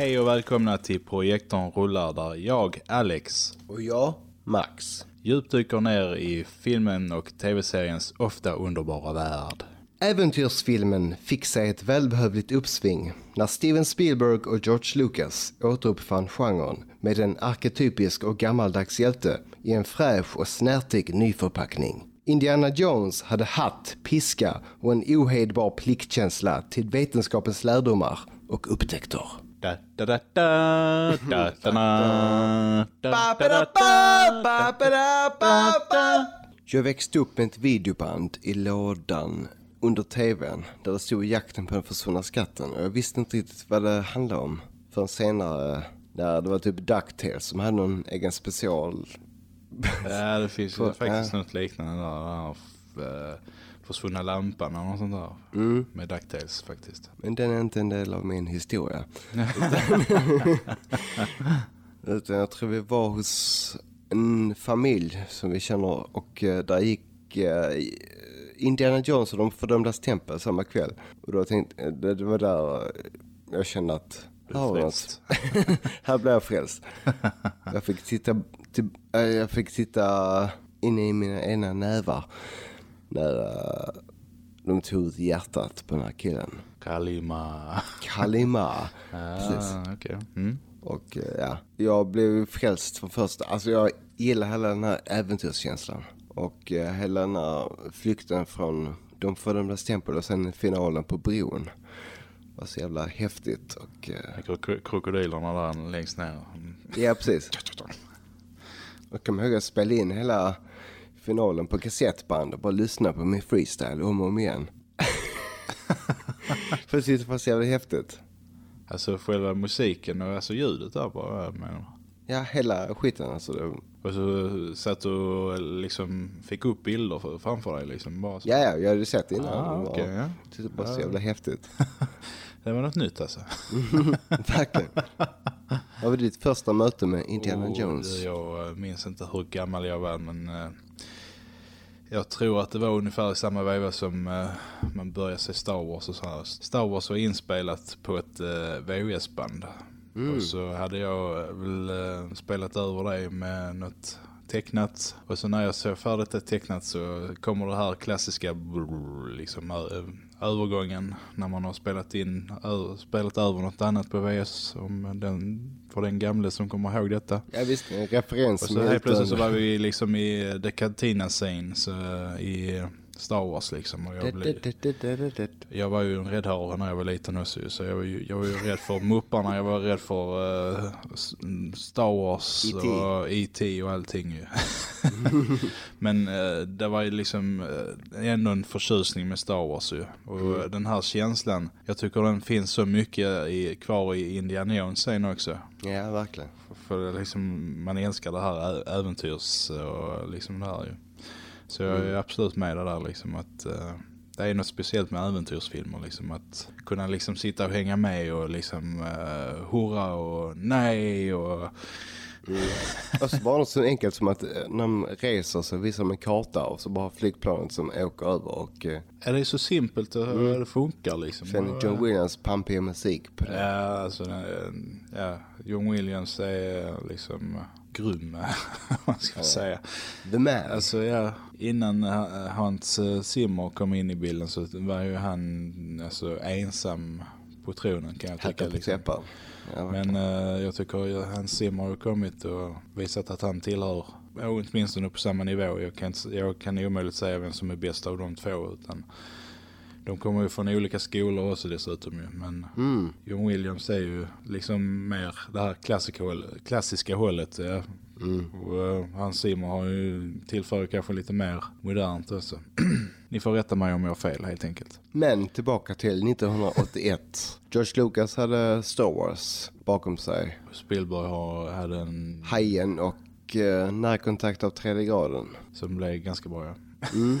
Hej och välkomna till Projektorn rullar där jag, Alex, Och jag, Max. djupdyker ner i filmen och tv-seriens ofta underbara värld. Äventyrsfilmen fick sig ett välbehövligt uppsving när Steven Spielberg och George Lucas återuppfann genren med en arketypisk och gammaldags hjälte i en fräsch och snärtig nyförpackning. Indiana Jones hade hatt, piska och en ohejdbar pliktkänsla till vetenskapens lärdomar och upptäckter. Jag växte upp med ett videoband i lådan under tvn där det stod jakten på den försvunna skatten och jag visste inte riktigt vad det handlade om förrän senare när det var typ DuckTales som hade någon egen special. Ja det finns ju faktiskt något liknande där eh, Försvunna lampan eller något sånt där. Mm. Med DuckTales faktiskt. Men den är inte en del av min historia. Utan jag tror vi var hos en familj som vi känner och eh, där gick eh, Indiana Jones och de fördömdas tempel samma kväll. Och då tänkte jag, det var där eh, jag kände att här blev jag frälst. Jag fick titta, till, jag fick titta in i mina ena nävar när de tog ut hjärtat på den här killen. Kalima. Kalima. Precis. Ah, okej. Mm. Och eh, ja, jag blev frälst från första. Alltså jag gillar hela den här äventyrskänslan. Och eh, hela den här flykten från de fördömdas tempel och sen finalen på bron. var så jävla häftigt. Och eh, Kro- Krokodilerna där längst ner. Ja, precis. Jag kommer ihåg att jag spelade in hela finalen på kassettband och bara lyssna på min freestyle om och om igen. För tyckte det var så jävla häftigt. Alltså själva musiken och alltså ljudet där bara. jag menar. Ja, hela skiten alltså. Det, Och så satt du och liksom fick upp bilder för- framför dig liksom. Bara så. ja, ja, jag hade sett det innan. Ah, okej, ja. det var så jävla häftigt. Det var något nytt alltså. Verkligen. Vad var ditt första möte med Indiana Och Jones? Jag eh, minns inte hur gammal jag var men eh, jag tror att det var ungefär i samma veva som eh, man började se Star Wars och så här. Star Wars var inspelat på ett VHS-band. Mm. Och så hade jag väl spelat över det med något tecknat. Och så när jag såg färdigt det tecknat så kommer det här klassiska liksom övergången när man har spelat in spelat över något annat på VS om den, för den gamle som kommer ihåg detta. Ja visst, en referens. Och så helt plötsligt så var vi liksom i The Cantina Scene så, i Star Wars liksom. Och jag, blev, jag var ju en räddhare när jag var liten också så jag var ju, jag var ju rädd för mupparna, jag var rädd för S- Star Wars E.T.. och E.T. och allting ju. Men eh, det var ju liksom eh, ändå en förtjusning med Star Wars ju. Och Mm. den här känslan, jag tycker den finns så mycket i, kvar i Indiana Jones sen också. Ja, verkligen. För liksom, man älskar det här äventyrs och liksom det här ju. Så jag är absolut med det där liksom att eh, det är något speciellt med äventyrsfilmer liksom att kunna liksom sitta och hänga med och liksom uh, hurra och nej och Och så bara något så enkelt som att eh, när de reser så visar de en karta och så bara flygplanet som åker över och är det så simpelt och det funkar liksom. sen John Williams pampiga musik på det. Ja, alltså, ja, John Williams är liksom grym, vad man ska säga. The Man. Alltså ja, innan eh, Hans eh, Zimmer kom in i bilden så var ju han alltså, ensam på tronen kan jag tycka. Liksom. Ja, Men eh, jag tycker att Hans Zimmer har kommit och visat att han tillhör åtminstone på samma nivå. Jag kan, jag kan omöjligt säga vem som är bäst av de två utan de kommer ju från olika skolor också dessutom ju. Men Mm. John Williams är ju liksom mer det här klassiska, klassiska hållet. Ja. Mm. Och uh, Hans Zimmer har ju tillför kanske lite mer modernt också. Ni får rätta mig om jag har fel helt enkelt. Men tillbaka till 1981. George Lucas hade Star Wars bakom sig. Spielberg har, hade en Hajen och eh, närkontakt av tredje graden. som blev ganska bra ja. Mm.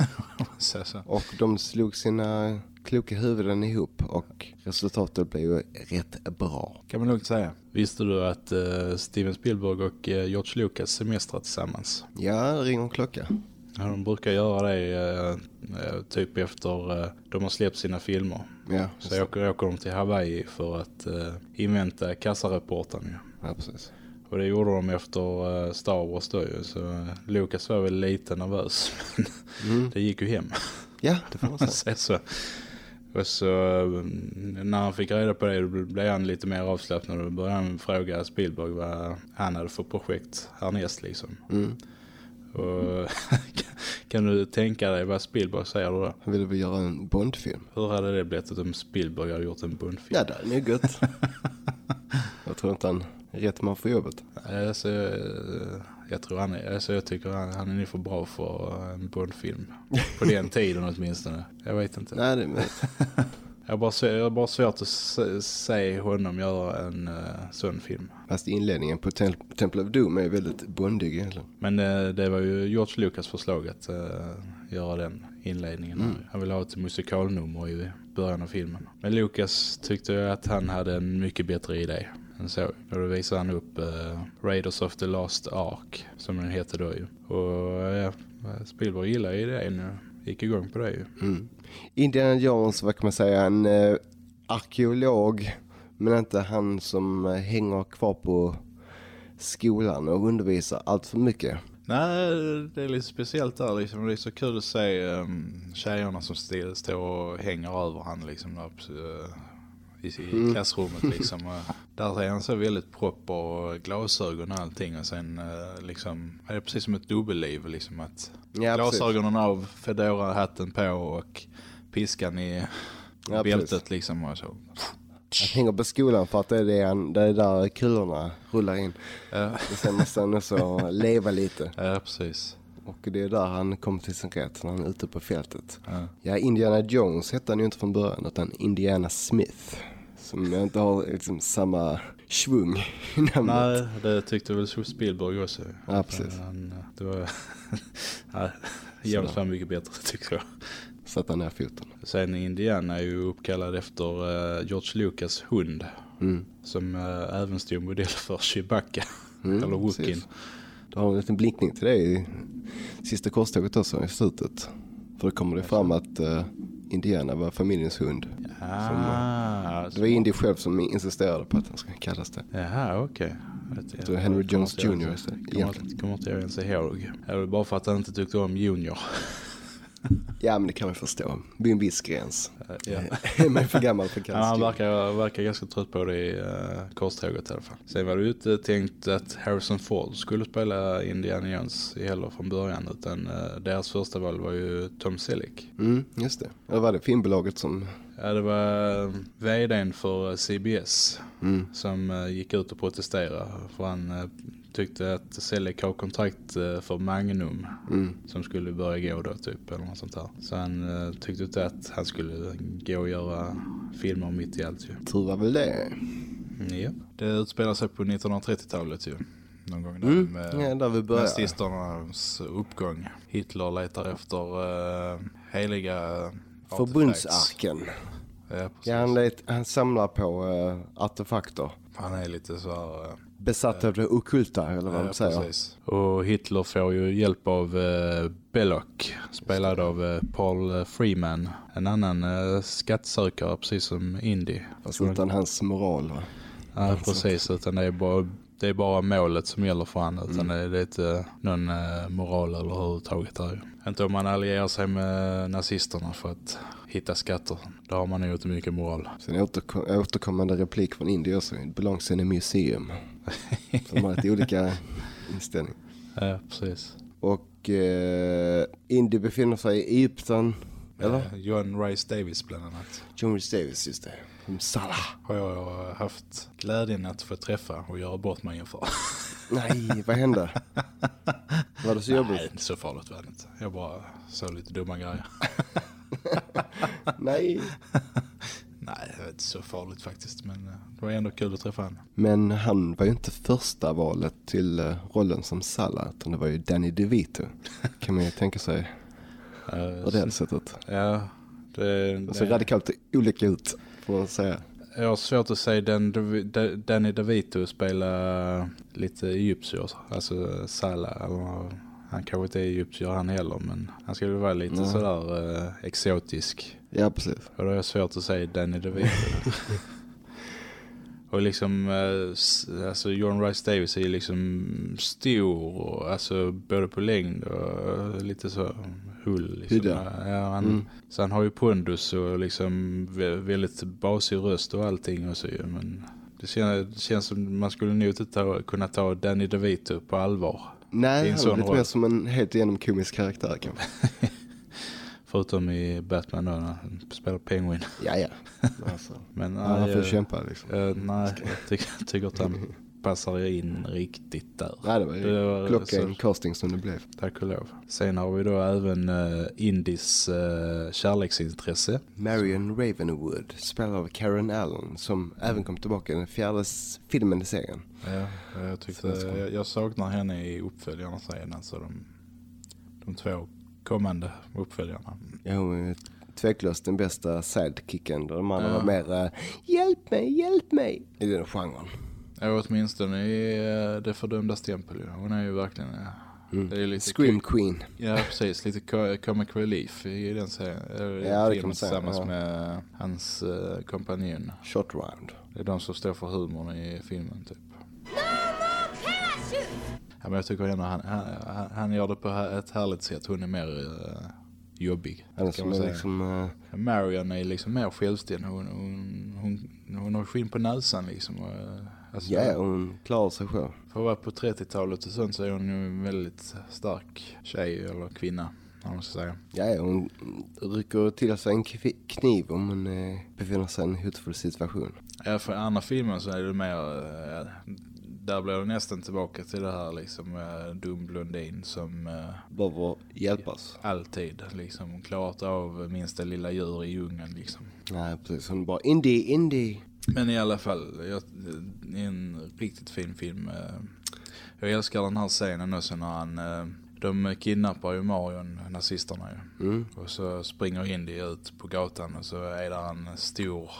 Och de slog sina kloka huvuden ihop och resultatet blev ju rätt bra. Kan man lugnt säga. Visste du att eh, Steven Spielberg och eh, George Lucas semestrar tillsammans? Ja, ring och klocka. Ja, de brukar göra det eh, typ efter eh, de har släppt sina filmer. Ja, Så åker, åker de till Hawaii för att eh, invänta kassareporten. ju. ja precis. Och det gjorde de efter Star Wars då ju. Så Lucas var väl lite nervös. Men Mm. det gick ju hem. Ja, det får man säga. så. Och så eh, när han fick reda på det blev han lite mer avslappnad. Och då började han fråga Spielberg vad han hade för projekt härnäst liksom. Mm. Och kan du tänka dig vad Spielberg säger då? Han ville göra en Bondfilm. Hur hade det blivit om Spielberg hade gjort en Bondfilm? Ja, det är nog gött. jag tror inte han är rätt man för jobbet. Alltså, eh, jag tror han är, alltså jag tycker han, han är nog för bra för en Bondfilm. På den tiden åtminstone. Jag vet inte. Nej, det är Jag har bara, så- jag har bara svårt att se, se honom göra en uh, sån film. Fast inledningen på Tem- Temple of Doom är väldigt bondig egentligen. Men eh, det var ju George Lucas förslag att eh, göra den inledningen. Mm. Han ville ha ett musikalnummer i början av filmen. Men Lucas tyckte att han hade en mycket bättre idé än så. Och då visade han upp eh, Raiders of the Lost Ark som den hette då ju. Och ja, Spielberg gillade idén och gick igång på det ju. Mm. Indiana Jones, vad kan man säga, en eh, arkeolog. Men inte han som eh, hänger kvar på skolan och undervisar allt för mycket. Nej, det är lite speciellt där liksom. Det är så kul att se um, tjejerna som st- står och hänger över han liksom där, i, Mm. klassrummet liksom. Och där är han så väldigt proper och glasögon och allting. Och sen uh, liksom, är det precis som ett dubbelliv liksom. Att Ja, precis. glasögonen av, fedora-hatten på och piskan i Ja, bältet precis. liksom. Och så. Han hänger på skolan för att det är, det han, det är där kulorna rullar in. Ja, Och sen måste han också leva lite. ja, precis. Och det är där han kommer till sin rätt när han är ute på fältet. Ja. Ja, Indiana Jones hette han ju inte från början utan Indiana Smith. Som inte har liksom samma svung i namnet. Nej, det tyckte väl Spielberg också. Ja, precis. Han, det var... James var mycket bättre tycker jag. Satte han ner foten. Sen Indiana är ju uppkallad efter eh, George Lucas hund. Mm. Som uh, även stod modell för Chewbacca. Mm, eller Wookin. precis. Du har en liten blinkning till det i sista korståget också i slutet. För då kommer det fram att eh, Indiana var familjens hund. Ah, Det var Indy själv som insisterade på att han ska kallas det. Jaha, okej. Det var Henry Jones Jr. Kommer, inte jag ens ihåg. Det var bara för att han inte tyckte om Junior. Ja men det kan man förstå. Vid en viss gräns. Eh, ja. är man för gammal för att Ja, han verkar, verkar ganska trött på det i uh, korståget i alla fall. Sen var det ju inte tänkt att Harrison Ford skulle spela Indiana Jones i heller från början. Utan uh, deras första val var ju Tom Selleck. Mm, just det. Eller var det filmbolaget som... Ja, det var uh, vdn för eh, CBS Mm. som uh, gick ut och protesterade. För han tyckte att har kontrakt uh, för Magnum. Mm. Som skulle börja gå då typ eller något sånt där. Så han uh, tyckte inte att han skulle gå och göra filmer mitt i allt ju. Tur var väl det. Mm, Ja. Det utspelar sig på 1930-talet ju. Någon gång där Mm. med Ja, där vi börjar. nazisternas uppgång. Hitler letar efter uh, heliga. Förbundsarken. Ja. Ja, han, let, han samlar på uh, artefakter. Han är lite så här... eh, Besatt av det ockulta eller vad ja, de säger. precis. Och Hitler får ju hjälp av uh, Belloc, spelad av eh, Paul Freeman. En annan uh, skattsökare, precis som Indy. Fast utan hans moral va. Ja, precis. Utan det är bara, det är bara målet som gäller för honom. Utan det, är- det är inte någon eh, moral eller överhuvudtaget där. Inte om man allierar sig med nazisterna för att hitta skatter. Då har man nog inte mycket moral. Sen återkom, återkommande replik från Indy också. Belongs in a museum. De har lite olika inställning. Ja, precis. Och eh, Indy befinner sig i Egypten. Eller? Eh, John Rice Davis bland annat. John Rhys Davis, just det. Som Salah. Har jag haft glädjen att få träffa och göra bort mig inför. Nej, vad hände? Var det så jobbigt? Nej, inte så farligt var det inte. Jag bara såg lite dumma grejer. Nej. Nej, det var inte så farligt faktiskt. Men eh, det var ändå kul att träffa honom. Men han var ju inte första valet till eh, rollen som Salah. Utan det var ju Danny DeVito. Kan man ju tänka sig Eh, på det sättet. Ja, det, Det ser radikalt olika ut, får man säga. jag har svårt att säga den, De- Danny DeVito spela lite egyptier, alltså eller han kanske inte är egyptier han heller, men han skulle vara lite Nej. sådär eh, exotisk. Ja, precis. Och då är det svårt att säga Danny DeVito. och liksom, eh, alltså John Rice Davis är ju liksom stor, och, alltså både på längd och lite så hull. Liksom. Ja, han, Mm. Så han har ju pondus och liksom vä- väldigt basig röst och allting och så ju, men det känns, det känns som man skulle nog inte ta, kunna ta Danny DeVito på allvar. Nej, han är lite roll. mer som en helt igenom komisk karaktär kanske. Förutom i Batman då, när han spelar Penguin. Ja, ja. Alltså, Men ja, han nej, får eh, kämpa liksom. eh, nej jag tycker, jag tycker att han passar in riktigt där. Nej, det var ju det var klockren så- casting som det blev. Tack och lov. Sen har vi då även uh, Indis uh, kärleksintresse. Marion Ravenwood, spelad av Karen Allen, som även kom tillbaka i den fjärde filmen i serien. Ja, jag, tyckte, jag, jag saknar henne i uppföljarna sen, alltså de, de två kommande uppföljarna. Är tveklöst den bästa sidekicken. Där de andra Ja. var mer eh, hjälp mig, hjälp mig i den genren. Ja, åtminstone i uh, Det fördömdas tempel. Hon är ju verkligen... ja, Mm. Det är lite Scream Queen. Ja, precis. Lite co- comic relief i den serien. eh, Ja, det kan man säga, Tillsammans ja. med hans kompanjon. Shot round. Det är de som står för humorn i filmen typ. Ja, men jag tycker ändå han, han, han, gör det på ett härligt sätt. Hon är mer uh, jobbig. Han är som liksom... eh, Marion är liksom mer självständig. Hon, hon, hon, hon har skinn på näsan liksom. Och, eh, alltså, Ja, hon klarar sig själv. För att vara på 30-talet och sånt så är hon ju en väldigt stark tjej eller kvinna. Om säga. Ja, hon rycker till sig en kniv om hon eh, befinner sig i en hotfull situation. Ja, för i andra filmen så är det mer, eh, där blir det nästan tillbaka till det här liksom eh, dum blondin som eh, Behöver hjälpas. alltid liksom klarat av minsta lilla djur i djungeln liksom. Nej, precis. Hon bara indie, indie. Men i alla fall, jag, en riktigt fin film. eh. Jag älskar den här scenen också när han, eh, de kidnappar ju Marion, nazisterna ju. Mm. Och så springer Indy ut på gatan och så är där en stor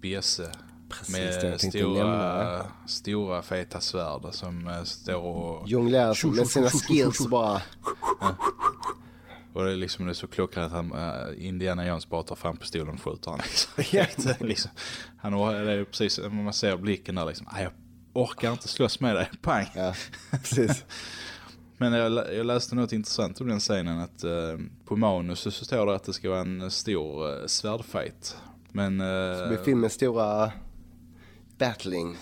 bjässe Precis med stora, stora feta svärd som eh, står och, Jonglerar med sina skills bara. och det är liksom det är så klockrent att han, äh, Indiana Jones bara tar fram pistolen och skjuter han liksom. liksom. Han det är ju precis, man ser blicken där liksom, "Nej, jag orkar inte slåss med dig, pang. Ja, precis. Men jag, jag läste något intressant om den scenen att eh, på manus så står det att det ska vara en stor eh, svärdfight. Men, eh, Det blir filmens stora battling.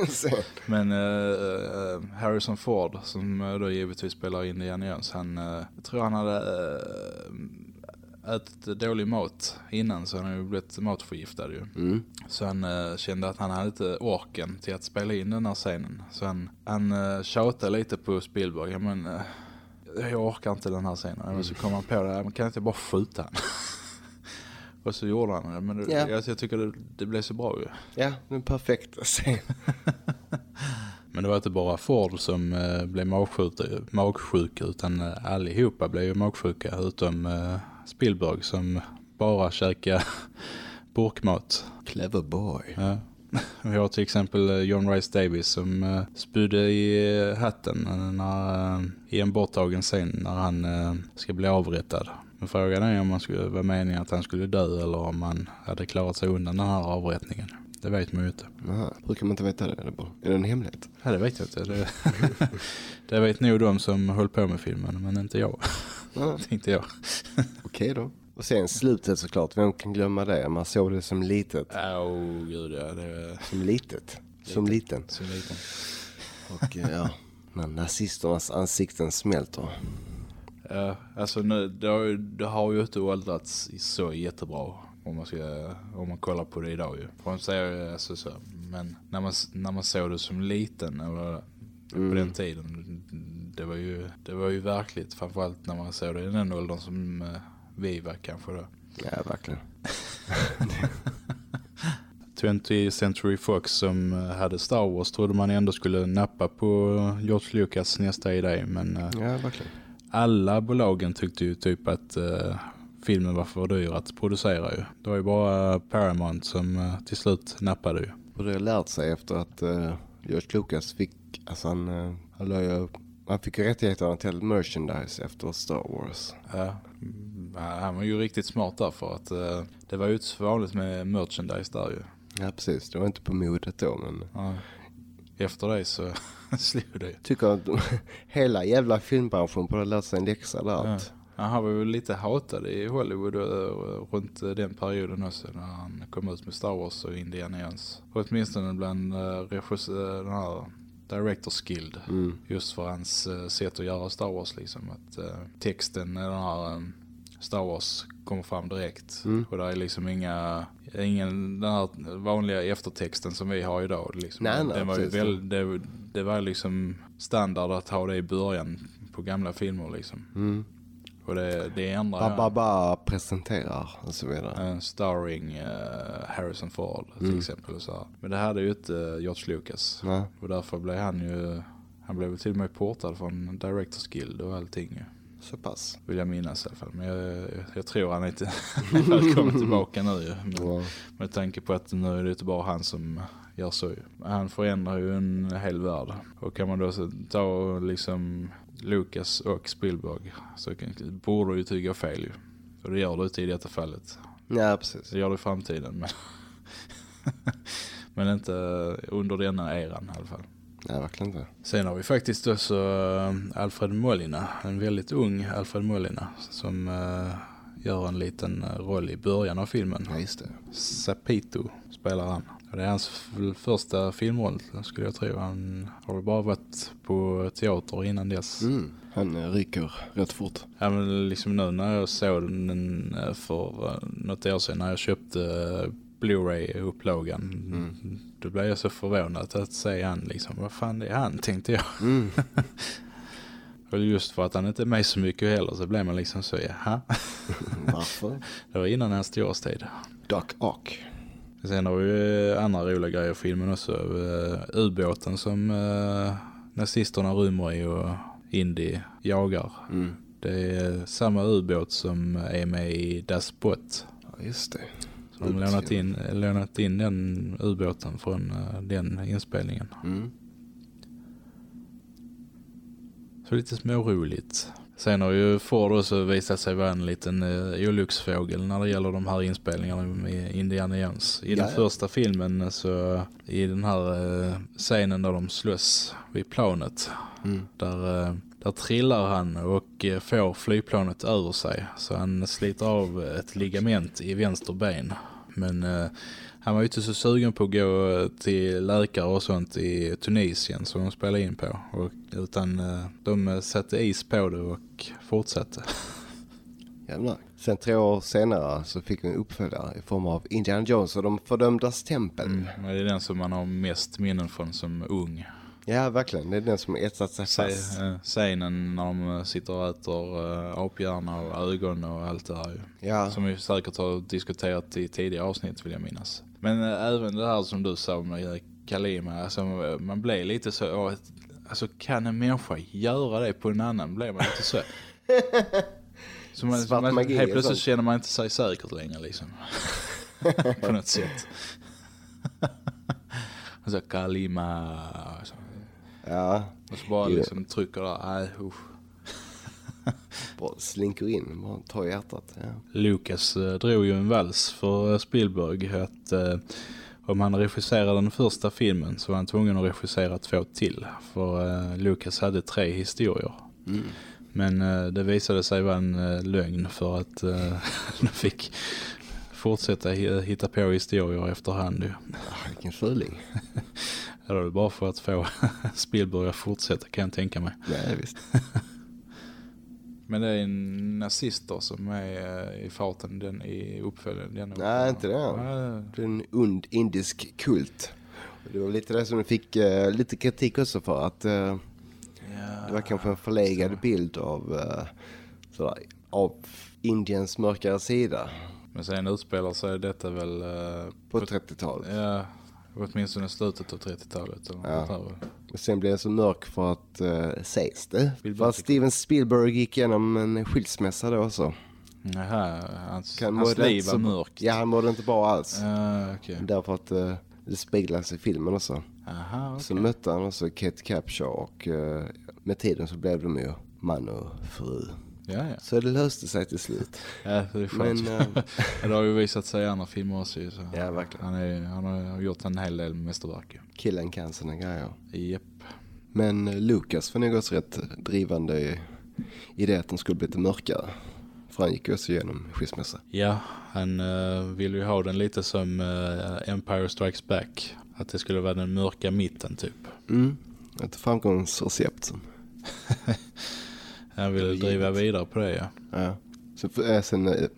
Men eh, Harrison Ford som eh, då givetvis spelar Indiana Jones, han jag tror han hade eh, ätit dålig mat innan så han har ju blivit matförgiftad ju. Mm. Så han eh, kände att han hade inte orken till att spela in den här scenen. Så han, han uh, tjatade lite på Spielberg. Ja, men, jag orkar inte den här scenen. Men så kom han på det, "Ja, men kan inte bara skjuta han? Och så gjorde han det. Men det, Ja. jag, jag tycker det, det blev så bra ju. Ja, den perfekta scen. Men det var inte bara Ford som uh, blev magsjuk, magsjuk utan uh, allihopa blev ju magsjuka utom uh, Spielberg som bara käkade burkmat. Clever boy. Ja. Vi har till exempel eh, John Rice Davis som uh, spydde i eh, hatten eh, när, eh, i en borttagen scen när han eh, ska bli avrättad. Men frågan är om man skulle vara meningen att han skulle dö eller om han hade klarat sig undan den här avrättningen. Det vet man ju inte. Aha, brukar man inte veta det? Är det, bara, är det en hemlighet? Ja, det vet jag inte. Det, det vet nog de som höll på med filmen, men inte jag. Ja, Tänkte jag. Okej då. Och sen slutet såklart, vem kan glömma det? Man såg det som litet. Åh, oh, gud ja. Det Som litet. Som liten. så liten. Och eh, ja, när nazisternas ansikten smälter. Ja, alltså nu, det, har ju, det har ju inte åldrats så jättebra om man, ska, om man kollar på det idag ju. För man säger alltså så, men när man, när man såg det som liten eller på den tiden, det var ju, det var ju verkligt. Framförallt när man såg det i den åldern som eh, vi var kanske då. Ja, verkligen. 20th Century Fox som eh, hade Star Wars trodde man ändå skulle nappa på George Lucas nästa idé men eh, Ja, verkligen. Alla bolagen tyckte ju typ att eh, filmen var för dyr att producera ju. Det var ju bara Paramount som eh, till slut nappade ju. Och det har lärt sig efter att uh, George Lucas fick, alltså han, uh, han ju Man fick ju rättigheterna till merchandise efter Star Wars. Ja. Mm, Han var ju riktigt smart där för att eh, det var ju inte så vanligt med merchandise där ju. Ja, precis. Det var inte på modet då, men... Ja. Efter det så slog det. Tycker att hela jävla filmbranschen ha lärt sig en läxa där. Ja. Han var ju lite hatad i Hollywood eh, runt eh, den perioden också när han kom ut med Star Wars och Indiana Jones. Och åtminstone bland uh, regissör, den här Directors Guild. mm. Just för hans eh, sätt att göra Star Wars liksom. Att eh, texten i den här eh, Star Wars kommer fram direkt. Mm. Och det är liksom inga, ingen den här vanliga eftertexten som vi har idag. Liksom. Nej, nej, det, var ju väl, det, det var liksom standard att ha det i början på gamla filmer liksom. Mm. Och det, det ändrar Ba, ba, ba presenterar och så vidare. Starring eh, Harrison Ford till Mm. exempel. Och så här. Men det hade ju inte eh, George Lucas. Nej. Och därför blev han ju, han blev till och med portad från Directors Guild och allting. Så pass. Vill jag minnas i alla fall. Men jag, jag, tror han inte kommit tillbaka nu ju. Men, Ja. med tanke på att nu är det inte bara han som gör så ju. Han förändrar ju en hel värld. Och kan man då ta liksom Lucas och Spielberg så borde det ju tycka fel ju. Och det gör det inte i detta fallet. ja, precis. Det gör det i framtiden. Men, men inte under denna eran i alla fall. Nej, verkligen inte. Sen har vi faktiskt också eh, Alfred Molina, en väldigt ung Alfred Molina som eh, gör en liten eh, roll i början av filmen. Ja, just det. Sapito spelar han. Och det är hans första filmroll skulle jag tro. Han har bara varit på teater innan dess. Mm. Han ryker rätt fort. Ja men liksom nu när jag såg den för något år sedan när jag köpte Blu-ray-upplagan. Mm. Då blev jag så förvånad att se han liksom. Vad fan det är han tänkte jag. Mm. Och just för att han inte är med så mycket heller så blev man liksom så jaha. Varför? Det var innan hans storhetstid. Doc Ock. Sen har vi ju andra roliga grejer i filmen också. Eh, Ubåten som uh, nazisterna rymmer i och Indy jagar. Mm. Det är samma ubåt som är med i Das Boot. Ja, just det. De har lånat in, lånat in den ubåten från eh, den inspelningen. Mm. Så lite småroligt. Sen har ju Ford också visat sig vara en liten uh, olycksfågel när det gäller de här inspelningarna med Indiana Jones. I den Ja, ja. första filmen så i den här uh, scenen där de slåss vid planet. Mm. Där, eh, där trillar han och eh, får flygplanet över sig. Så han sliter av ett ligament i vänster ben. Men eh, han var ju inte så sugen på att gå till läkare och sånt i Tunisien som de spelade in på. Och, utan eh, de satte is på det och fortsatte. Jävlar. Sen tre år senare så fick vi en uppföljare i form av Indiana Jones och de fördömdas tempel. Mm. Det är den som man har mest minnen från som ung. Ja, verkligen. Det är den som etsat sig fast. Eh, Scenen när de sitter och äter uh, aphjärna och ögon och allt det där ju. Ja, Som vi säkert har diskuterat i tidigare avsnitt vill jag minnas. Men äh, även det här som du sa med Kalima, alltså, man blir lite så, åh, alltså kan en människa göra det på en annan blir man lite så. så man, Svart man, magi helt plötsligt känner man inte sig säkert längre liksom. på något sätt. och så Kalima, och så, ja. och så bara Jo. liksom trycker där, nej usch. Bara slinker in, bara tar hjärtat. Ja. Lucas eh, drog ju en vals för eh, Spielberg att eh, om han regisserade den första filmen så var han tvungen att regissera två till. För eh, Lucas hade tre historier. Mm. Men eh, det visade sig vara en eh, lögn för att eh, de fick fortsätta hi- hitta på historier efterhand. Ah, vilken fuling. Det var bara för att få Spielberg att fortsätta kan jag tänka mig. Nej, visst. Men det är nazister som är eh, i farten den i uppföljningen. Den Nej, inte det. Nej, Det är en ond indisk kult. Det var lite det som fick eh, lite kritik också för att eh, Ja. det var kanske en förlegad bild av, eh, sådär, av Indiens mörkare sida Men sen utspelar sig detta väl eh, på 30-talet. ja, åtminstone slutet av 30-talet. Eller Ja. sen blev det så mörk för att uh, sägs det. För att Steven Spielberg gick igenom en skilsmässa då också. Jaha, hans, Kan hans liv var så- mörkt. Ja, han mådde inte bra alls. Ja, okej. Därför att eh, det speglas i filmen också. Aha, okej. Så mötte han också Kate Capshaw och uh, med tiden så blev de ju man och fru. Ja, ja. Så det löste sig till slut. Ja, det är skönt. Men, eh, det har ju visat sig i andra filmer också. Så. Ja, verkligen. Han, är, han har gjort en hel del mästerverk. Killen kan sina grejer. Japp. Men eh, Lucas var nog också rätt drivande i, i det att den skulle bli lite mörkare. För han gick ju också igenom skilsmässa. Ja, han uh, vill ju ha den lite som eh, Empire Strikes Back. Att det skulle vara den mörka mitten typ. Mm. Ett framgångsrecept. Han vill driva vidare på det ja. Ja. Så äh, sen eh,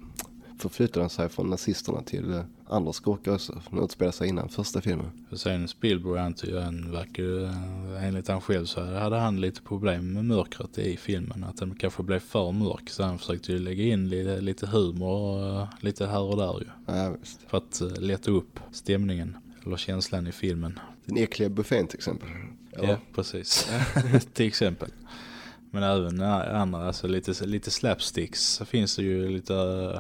förflyttade han sig från nazisterna till eh, andra skurkar också. För de utspelade sig innan första filmen. Och sen Spielberg han, verkar eh, enligt han själv så hade han lite problem med mörkret i filmen. Att den kanske blev för mörk. Så han försökte ju lägga in lite, lite humor och eh, lite här och där ju. Ja, visst. För att lätta upp stämningen. Eller känslan i filmen. Den äckliga buffén till exempel. Ja, precis. Till exempel. Men även andra, alltså lite, lite slapsticks finns det ju lite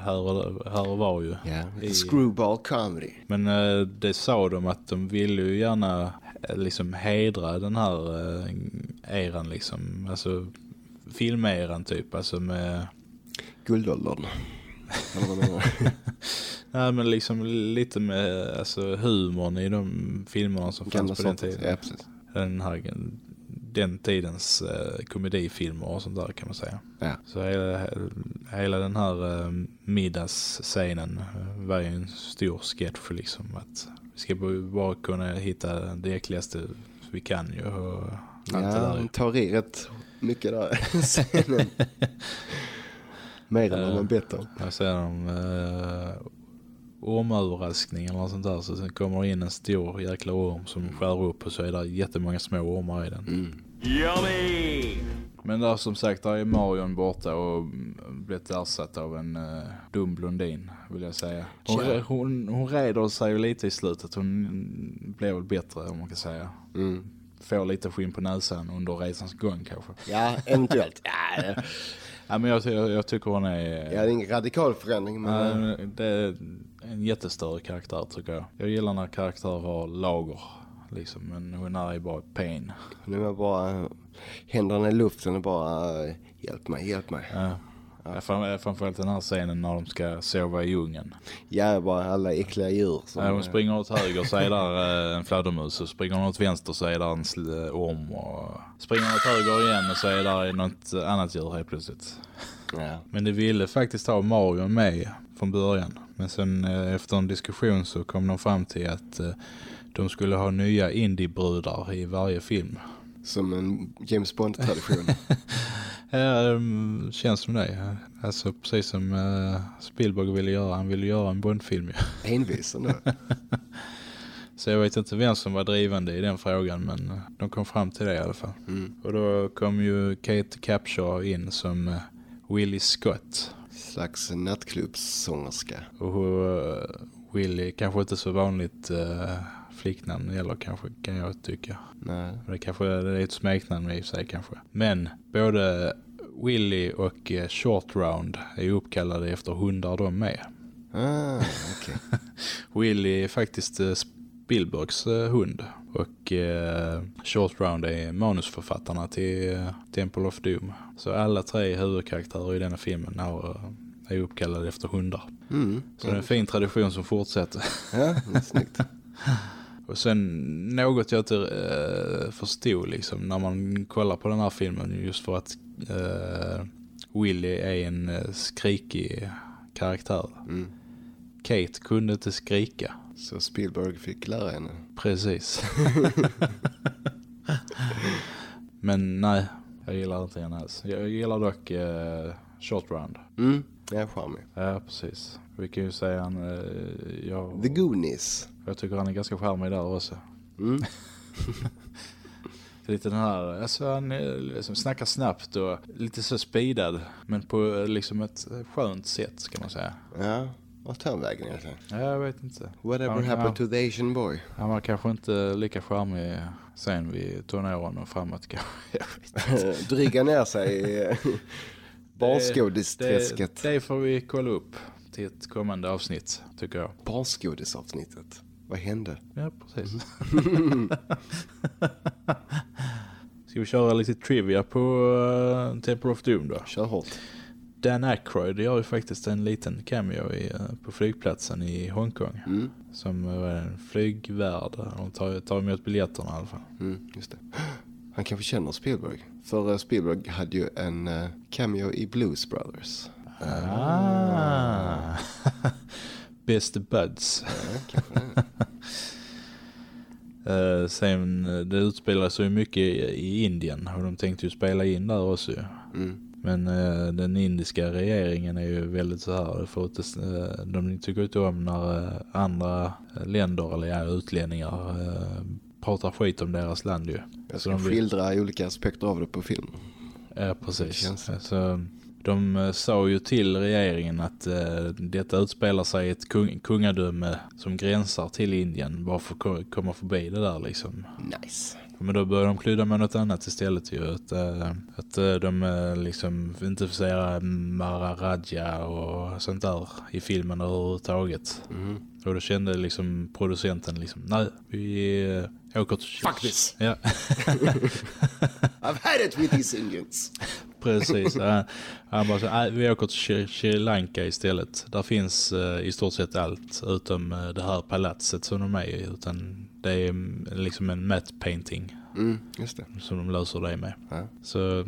här och, här och var ju. Ja, I- lite screwball comedy. Men eh, det sa de att de ville ju gärna eh, liksom hedra den här eh, eran liksom. Alltså filmeran typ. Alltså med, Guldåldern. Nej men liksom lite med alltså humorn i de filmerna som Gamla fanns på den tiden. Ja. Den här, den tidens eh, komedifilmer och sånt där kan man säga. Ja. Så hela, hela den här eh, middagsscenen eh, var ju en stor sketch liksom. Att vi ska bara kunna hitta det äckligaste vi kan ju. Och allt det Ja, där. han tar i rätt mycket där scenen. Mer än vad man bett om. Jag ser en eh, ormöverraskning eller något sånt där. Så sen kommer det in en stor jäkla orm som skär upp och så är det jättemånga små ormar i den. Mm. Men där som sagt, där är Marion borta och blivit ersatt av en uh, dum blondin vill jag säga. Hon, hon, hon reder sig lite i slutet. Hon blev väl bättre om man kan säga. Mm. Får lite skinn på näsan under resans gång kanske. Ja, eventuellt. Ja, ja. Ja, men jag, jag, jag tycker hon är... Ja, det är ingen radikal förändring men... Ja, det är en jättestörre karaktär tycker jag. Jag gillar när karaktärer har lager. Liksom, men hon är ju bara pain. Nu är bara händerna i luften och bara eh, hjälp mig, hjälp mig. Ja. Ja. fram- Framförallt den här scenen när de ska sova i djungeln. Ja, bara alla äckliga djur. Som, Ja, hon springer åt höger så är där eh, en fladdermus och springer hon åt vänster så är där en eh, orm och springer hon åt höger igen och så är där något annat djur helt plötsligt. Ja. Men det ville faktiskt ha Mario med från början. Men sen eh, efter en diskussion så kom de fram till att eh, de skulle ha nya indiebrudar i varje film. Som en James Bond-tradition. Ja, känns som det. Alltså precis som eh, Spielberg ville göra. Han ville göra en Bondfilm ju. Envis ändå. Så jag vet inte vem som var drivande i den frågan men eh, de kom fram till det i alla fall. Mm. Och då kom ju Kate Capshaw in som eh, Willie Scott. Slags nattklubbssångerska. Och Willie kanske inte så vanligt uh, flicknamn eller kanske kan jag tycka. Nej. Det kanske det är ett smeknamn i sig kanske. Men både Willie och eh, Short Round är uppkallade efter hundar de med. Ah, okej. Willie är faktiskt eh, Spielbergs eh, hund. Och eh, Short Round är manusförfattarna till Temple of Doom. Så alla tre huvudkaraktärer i denna filmen är, eh, är uppkallade efter hundar. Mm. Så det är en fin tradition som fortsätter. Ja, det är snyggt. Och sen något jag inte eh, förstod liksom när man kollar på den här filmen just för att eh, Willie är en eh, skrikig karaktär. Mm. Kate kunde inte skrika. Så Spielberg fick lära henne. Precis. Men nej, jag gillar inte henne alls. Jag gillar dock eh, Short Round. Mm. Ja, charmig. Ja, precis. Vi kan ju säga han, eh, jag, The Goonies. jag tycker han är ganska charmig där också. Mm. Lite den här, alltså han liksom snackar snabbt och lite så speedad. Men på eh, liksom ett skönt sätt ska man säga. Ja, vart tar han vägen egentligen? Ja, jag vet inte. Whatever Han- happened to the Asian boy? Han var kanske inte lika charmig sen vid tonåren och framåt kanske. Dryga ner sig i eh, Det, barnskådisträsket. det får vi kolla upp till ett kommande avsnitt tycker jag. Barnskådisavsnittet. Vad hände? Ja, precis. Ska Ska vi köra lite trivia på uh, Temple of Doom då? Kör hårt. Dan Aykroyd gör ju faktiskt en liten cameo i, uh, på flygplatsen i Hongkong. Mm. Som uh, en flygvärd. De tar, tar emot biljetterna i alla fall. Mm, just det. Han kanske känner Spielberg. För eh, Spielberg hade ju en eh, cameo i Blues Brothers. Ah. Best buds. Det. Uh, sen, eh, det utspelar sig mycket i, Indien och de tänkte ju spela in där också. Mm. Men uh, den indiska regeringen är ju väldigt så här för att uh, de tycker inte om när uh, andra länder eller ja, utlänningar pratar skit om deras land ju. Jag Så ska de skildra olika aspekter av det på film. Ja, Det precis. känns- Alltså, de eh, sa ju till regeringen att eh, detta utspelar sig i ett kung kungadöme som gränsar till Indien bara för att ko- komma förbi det där liksom. Nice. Men då börjar de klydda med något annat istället ju. Att, eh, att eh, de liksom inte får säga Maharaja och sånt där i filmen överhuvudtaget. Mm. Och då kände liksom producenten liksom, nej, vi eh, åker till... Fuck this. Ja. I've had it with these Indians. Precis. Han, han bara så, "Nej, vi åker till Sri, Lanka istället. Där finns eh, i stort sett allt utom eh, det här palatset som de är i. Utan det är mm, liksom en matte painting Mm, just det. som de löser det med. Ja. Så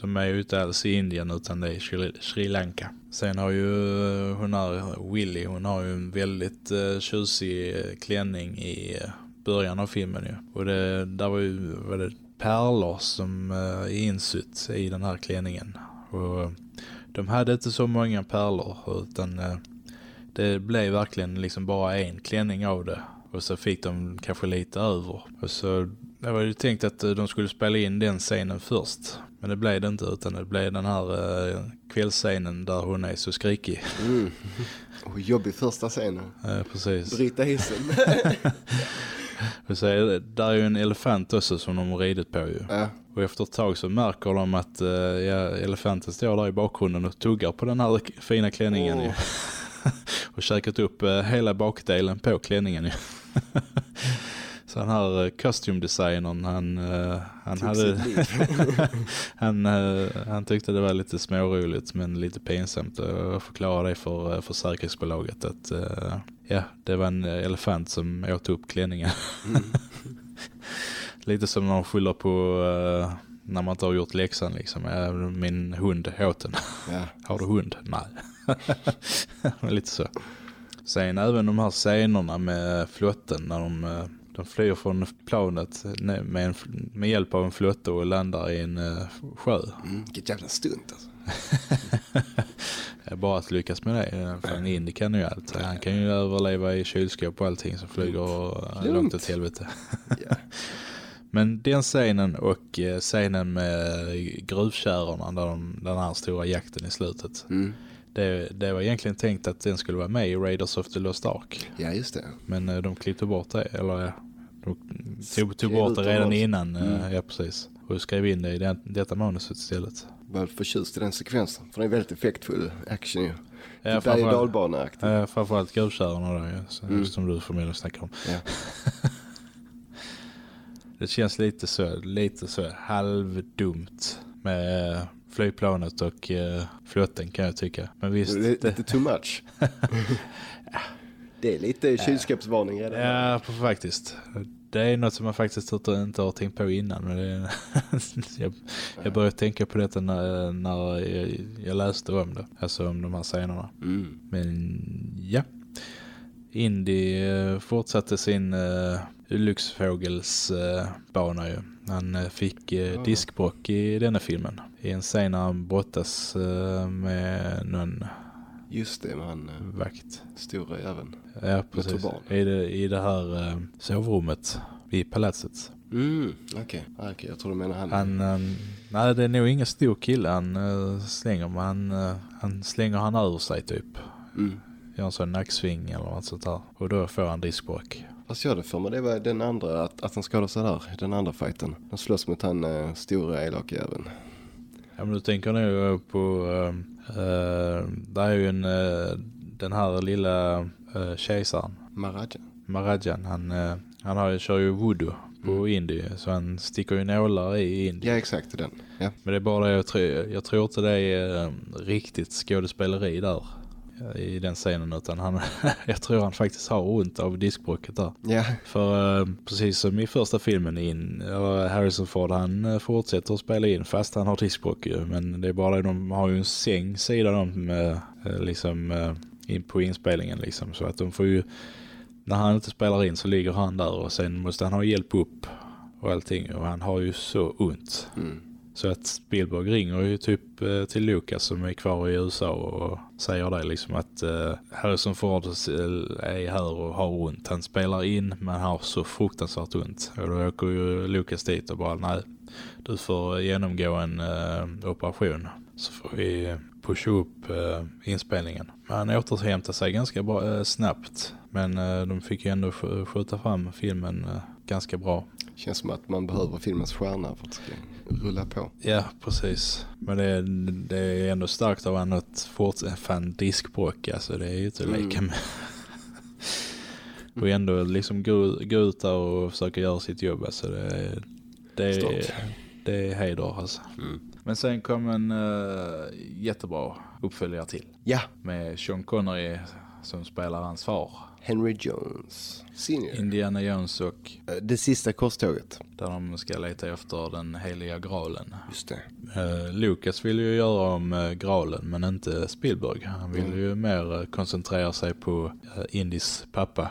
de är ju inte alls i Indien utan det är Sri, Sri Lanka. Sen har ju eh, hon här, Willy, hon har ju en väldigt uh, tjusig eh, klänning i eh, början av filmen ju. Och det, där var ju var det pärlor som eh, är insytt i den här klänningen. Och eh, de hade inte så många pärlor utan eh, det blev verkligen liksom bara en klänning av det. Och så fick de kanske lite över. Och så det var ju tänkt att de skulle spela in den scenen först. Men det blev det inte utan det blev den här uh, kvällsscenen där hon är så skrikig. Mm. Och jobbig första scenen. Eh, precis. Bryta hissen. Det, där är ju en elefant också som de har ridit på ju. ja. Och efter ett tag så märker de att eh, ja, elefanten står där i bakgrunden och tuggar på den här fina klänningen ju. Åh. och käkat upp eh, hela bakdelen på klänningen ju. Så den här kostymdesignern han, eh, han Tog hade han, eh, han tyckte det var lite småroligt men lite pinsamt att förklara det för försäkringsbolaget att eh, ja, det var en elefant som åt upp klänningen. Mm. lite som när de skyller på eh, när man inte har gjort läxan liksom. Min hund åt den. Ja. Har du hund? Nej. lite så. Sen även de här scenerna med flotten när de, eh, de flyr från planet ne- med, en, med hjälp av en flotte och landar i en eh, sjö. Mm, vilket jävla stunt alltså. Det är bara att lyckas med det. För en indie kan ju allt. Han kan ju överleva i kylskåp och allting som flyger eh, Lugnt. långt åt helvete. Ja. Men den scenen och eh, scenen med där de, den här stora jakten i slutet. Mm. Det, det var egentligen tänkt att den skulle vara med i Raiders of the Lost Ark. ja, just det. Men eh, de klippte bort det. Eller ja, de tog, tog bort det redan också. innan. eh, Mm. Ja, precis. Och skrev in det i det, detta manuset istället. Var förtjust i den sekvensen. För den är väldigt effektfull action ju. Ja, Berg och framförallt, dalbaneaktigt. eh, framförallt gruvkärrorna då, ja, Mm. som du förmodligen snackar om. Ja. Det känns lite så, lite så halvdumt med eh, flygplanet och uh, flotten kan jag tycka. Men visst, är det, lite too much. det är lite kylskåpsvarning redan. ja faktiskt. Det är något som man faktiskt inte, inte har tänkt på innan. Men det, jag, jag började tänka på detta när, när jag, jag läste om det. Alltså om de här scenerna. Mm. Men ja. Indy eh, fortsatte sin uh, lyxfågelsbana ju. Han eh, fick uh, Ja. diskbrock i denna filmen. I en scen när han brottas eh, med någon Just det, med han uh, vakt. stora jäveln. Ja, precis. I det, I det här uh, sovrummet i palatset. Mm, okej. Ah, okej, jag tror du menar han. Han, han, nej, det är nog ingen stor kille han eh, slänger, men han, eh, han slänger han över sig typ. Mm. Gör en sån nacksving eller något sånt där. Och då får han diskbråck. Fast jag hade för mig det var den andra, att, att han skadade sig där, den andra fighten. De slåss mot han uh, stora elaka jäveln. Ja men du tänker nu på, uh, uh, det är ju en, uh, den här lilla uh, kejsaren, Maraja. Marajan, han, han har, kör ju voodoo på Indy. Så han sticker ju nålar i Indy. Ja, exakt den. Ja. Men det är bara det jag tror, jag tror inte det är eh, riktigt skådespeleri där eh, i den scenen utan han, jag tror han faktiskt har ont av diskbråcket där. Ja, För eh, precis som i första filmen in, Harrison Ford han eh, fortsätter att spela in fast han har diskbråck ju. Men det är bara de har ju en säng sidan om eh, liksom in på inspelningen liksom. Så att de får ju, när han inte spelar in så ligger han där och sen måste han ha hjälp upp och allting. Och han har ju så ont. mm. Så att Spielberg ringer ju typ eh, till Lucas som är kvar i USA och säger det liksom att eh, Harrison Ford eh, är här och har ont. Han spelar in men har så fruktansvärt ont. Och då åker ju Lucas dit och bara nej, du får genomgå en eh, operation så får vi pusha upp eh, inspelningen. Han återhämtar sig ganska bra, eh, snabbt. Men eh, de fick ju ändå skjuta fram filmen eh, ganska bra. känns som att man behöver filmens stjärna för att rulla på. Ja, precis. Men det är, det är ändå starkt av han att fortsätta fan diskbråck. Alltså det är ju inte att leka med. och ändå liksom gå, gå ut där och försöka göra sitt jobb. Alltså det, är- det, är, Stort. det är heder alltså. Men sen kom en uh, jättebra uppföljare till. Ja, Med Sean Connery som spelar hans far. Henry Jones Senior. Indiana Jones och Eh, Det sista korståget. där de ska leta efter den heliga graalen. Just det. Eh, Lucas vill ju göra om uh, Graalen men inte Spielberg. Han vill Mm. ju mer eh, koncentrera sig på Indys pappa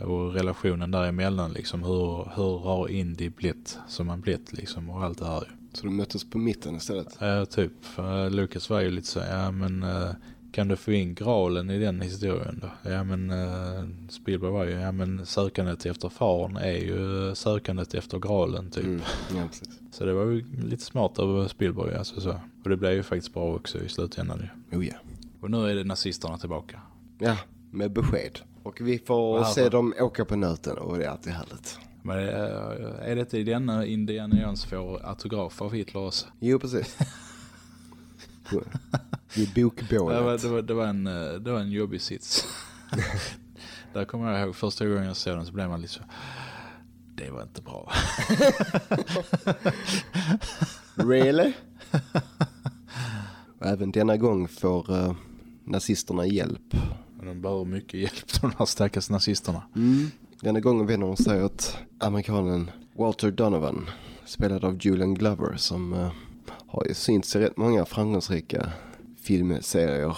och relationen däremellan liksom. Hur, hur har Indy blivit som han blivit liksom och allt det här. Så de möttes på mitten istället. Ja, typ. Eh, Lucas var ju lite så, ja men eh, kan du få in Graalen i den historien då? Ja men uh, Spielberg var ju, ja men sökandet efter faren är ju eh, sökandet efter Graalen typ. Mm. Ja. Så det var ju lite smart av Spielberg alltså så. Och det blev ju faktiskt bra också i slutändan ju. Oh ja. Och nu är det nazisterna tillbaka. Ja, med besked. Och vi får Wow. se dem åka på nöten och det är alltid härligt. Men eh, är det inte i denna Indiana Jones får autograf av Hitler också? Jo, precis. Vid Det var, bokbålet. det, var, det, var en, eh, det var en jobbig sits. Där kommer jag ihåg första gången jag såg den så blev man så. Det var inte bra. Really? Och även denna gång får eh, nazisterna hjälp. De behöver mycket hjälp de här stackars nazisterna. Mm. Denna gången vänder de sig åt amerikanen Walter Donovan, spelad av Julian Glover, som eh, har ju synts i rätt många framgångsrika filmserier.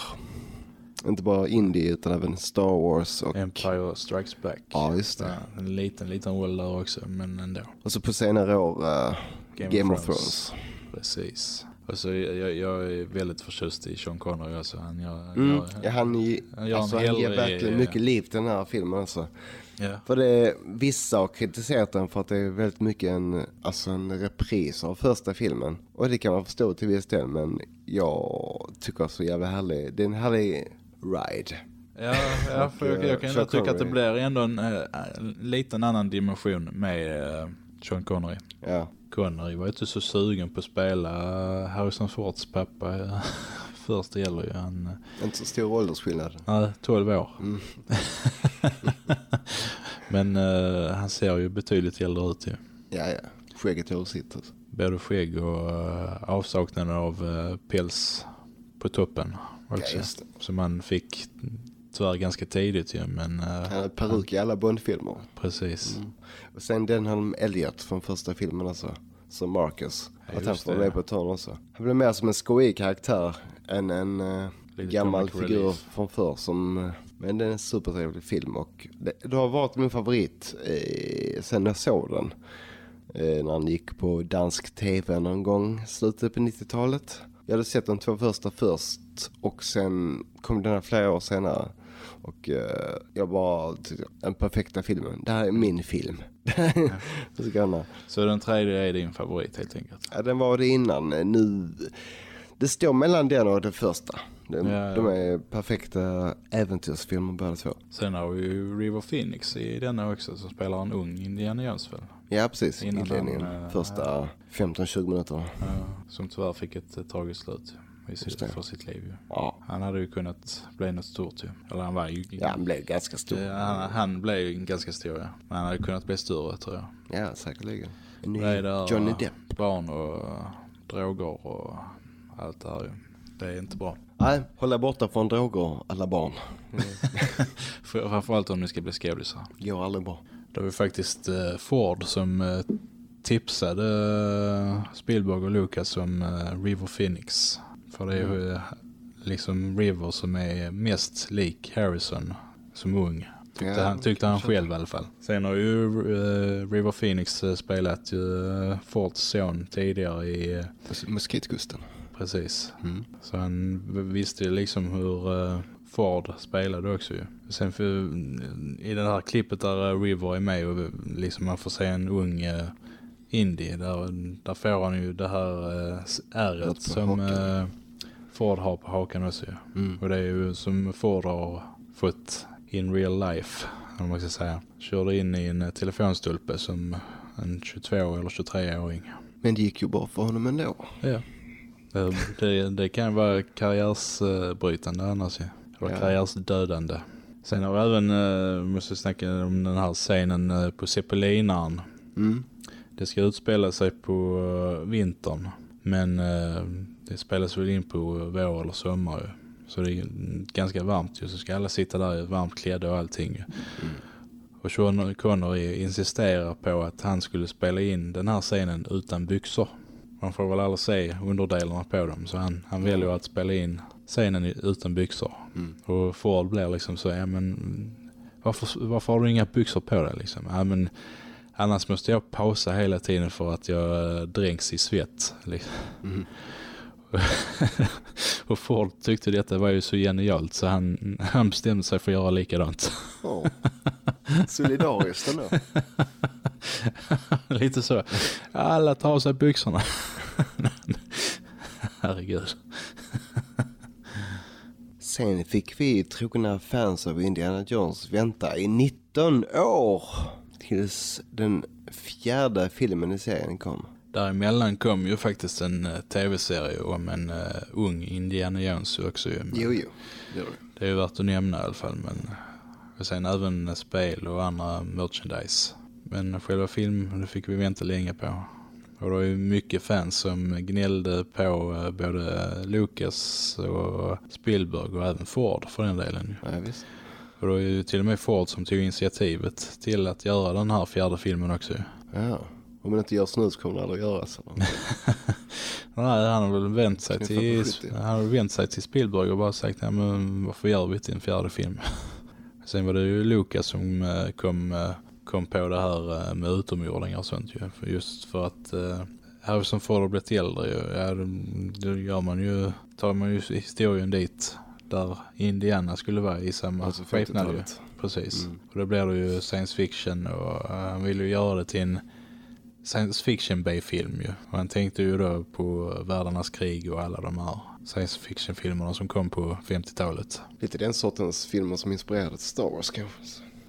Inte bara Indie utan även Star Wars och, Empire Strikes Back. Ja, just det. Ja, en liten, liten roll där också, men ändå. och så på senare år eh, Game, of Thrones. Precis. Och så jag, jag är väldigt förtjust i Sean Connery också. Han gör, Mm. gör, Ja, han, alltså, en han ger verkligen mycket liv till den här filmen. Alltså. ja. För det vissa har kritiserat den för att det är väldigt mycket en, alltså en repris av första filmen. Och det kan man förstå till viss del, men jag tycker så jävla härlig. Det är en härlig ride. Ja, ja för jag, jag kan Sean ändå tycka att det blir ändå en, eh, en liten annan dimension med uh, Sean Connery. Ja, Connery var inte så sugen på att spela Harrison Fords pappa. Först det gäller ju han, eh, inte så stor åldersskillnad. nej, 12 år. Mm. Men eh, han ser ju betydligt äldre ut ju. Ja, ja. Skägget håller sitt. Alltså. Både skägg och uh, avsaknaden av eh, päls på toppen Ja, också. det. Som man fick tyvärr ganska tidigt ju, men eh, Han hade peruk i alla Bond-filmer. precis. Mm. Och sen den han Elliot från första filmen alltså. Som Marcus. Ja, att han får med på ett hörn också. Han blev mer som en skojig karaktär än en uh, gammal figur relief. från förr. Som, eh, men det är en supertrevlig film och det, det har varit min favorit eh, sen jag såg den. Eh, när han gick på dansk tv någon gång slutet på 90-talet. Jag hade sett de två första först och sen kom den här flera år senare. Och eh, jag bara, tyckte, den perfekta filmen. Det här är min film. Så gärna. Så den tredje är din favorit helt enkelt. Ja, den var det innan. Nu, det står mellan den och den första. De, Ja, ja. de är perfekta äventyrsfilmer båda två. Sen har vi ju River Phoenix i denna också som spelar en ung Indiana Jones väl? Ja, precis. Inledningen. eh, första 15-20 minuterna. Ja, som tyvärr fick ett, ett tragiskt slut. I sitt, för sitt liv. Ja, Han hade ju kunnat bli något stort ju. Eller han var ju... ja han blev ganska stor. Eh, Han, han blev ju ganska stor ja. Men han hade kunnat bli större tror jag. Ja, säkerligen. En ny Johnny Depp. Barn och droger och allt det här ju. Det är inte bra. Nej, hålla borta från droger, alla barn. För- Framförallt om ni ska bli skådisar. Går aldrig bra. Det var ju faktiskt eh, Ford som eh, tipsade Spielberg och Lucas om River Phoenix. För det är ju eh, liksom River som är mest lik Harrison som ung. Tyckte, Ja, han, tyckte han själv i alla fall. Sen har ju eh, River Phoenix eh, spelat ju Fords son tidigare i, Mos- Moskitkusten. precis. Mm. Så han visste liksom hur Ford spelade också ju. Sen för, i det här klippet där River är med och liksom man får se en ung indie där, där får han ju det här eh, ärret som Ford har på hakan också. Mm. Och det är ju som Ford har fått in real life, om man ska säga. Körde in i en eh, telefonstolpe som en 22 eller 23-åring. Men det gick ju bra för honom ändå. Ja. Det, det, det kan vara karriärsbrytande annars ju. Eller Ja. karriärsdödande. Sen har vi även, uh, måste snacka om den här scenen eh, på Zeppelinaren. Mm. Det ska utspela sig på eh, vintern. Men eh, det spelas väl in på vår eller sommar ju. Så det är ganska varmt ju. Så ska alla sitta där i varmt klädda och allting ju. Och Sean Connery insisterar på att han skulle spela in den här scenen utan byxor. Man får väl aldrig se underdelarna på dem. Så han, han väljer att spela in scenen utan byxor. Mm. Och Ford blir liksom så, ja men varför, varför har du inga byxor på dig liksom? Ja men annars måste jag pausa hela tiden för att jag eh, dränks i svett. Liksom. Mm. och Ford tyckte detta var ju så genialt så han, han bestämde sig för att göra likadant. Ja. Solidariskt ändå. Lite så. Alla tar av sig byxorna. Herregud. Sen fick vi trogna fans av Indiana Jones vänta i 19 år tills den fjärde filmen i serien kom. Däremellan kom ju faktiskt en eh, tv-serie om en uh, ung Indiana Jones också ju. Jo, jo. Det är ju värt att nämna i alla fall. Men och sen även eh, spel och andra merchandise. Men själva filmen det fick vi vänta länge på. Och det var ju mycket fans som gnällde på både Lucas och Spielberg och även Ford för den delen. Ja, visst. Och det var ju till och med Ford som tog initiativet till att göra den här fjärde filmen också. Ja. Om man inte gör snus kommer det aldrig göras. eller? Nej, han har väl vänt sig till, på 70. han har vänt sig till Spielberg och bara sagt, ja, men varför gör vi inte en fjärde film? Sen var det ju Lucas som eh, kom, eh, kom på det här eh, med utomjordingar och sånt ju. För just för att Harrison Ford har blivit äldre ju. Ja, då gör man ju, tar man ju historien dit där Indiana skulle vara i samma Alltså skepnad ju. 50-talet. Precis. Mm. Och då blir det ju science fiction och han vill ju göra det till en science fiction B-film ju. Och han tänkte ju då på Världarnas krig och alla de här science fiction-filmerna som kom på 50-talet. Lite den sortens filmer som inspirerade Star Wars kanske.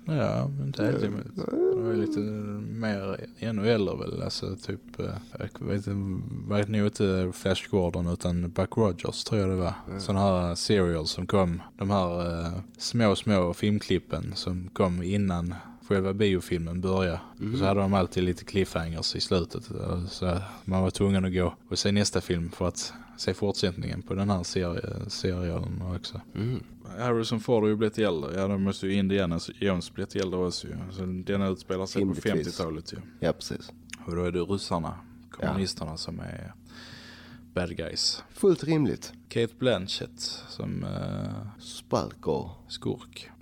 Ja, men inte helt emot. Det var lite mer, ännu äldre väl. Alltså typ, eh, jag vet inte, nog inte Flash Gordon utan Buck Rogers tror jag det var. Mm. Sådana här serials som kom, de här eh, små, små filmklippen som kom innan själva biofilmen började. Mm. Så hade de alltid lite cliffhangers i slutet. eh, Så man var tvungen att gå och se nästa film för att se fortsättningen på den här serie, serien också. Mm. Harrison Ford har ju blivit äldre. Ja, då måste ju Indiana Jones blivit äldre också. Så den utspelar sig på Rimligtvis. 50-talet ju. Ja, precis. Och då är det ryssarna, kommunisterna som är bad guys. Fullt rimligt. Kate Blanchett som uh, Spalker. skurk.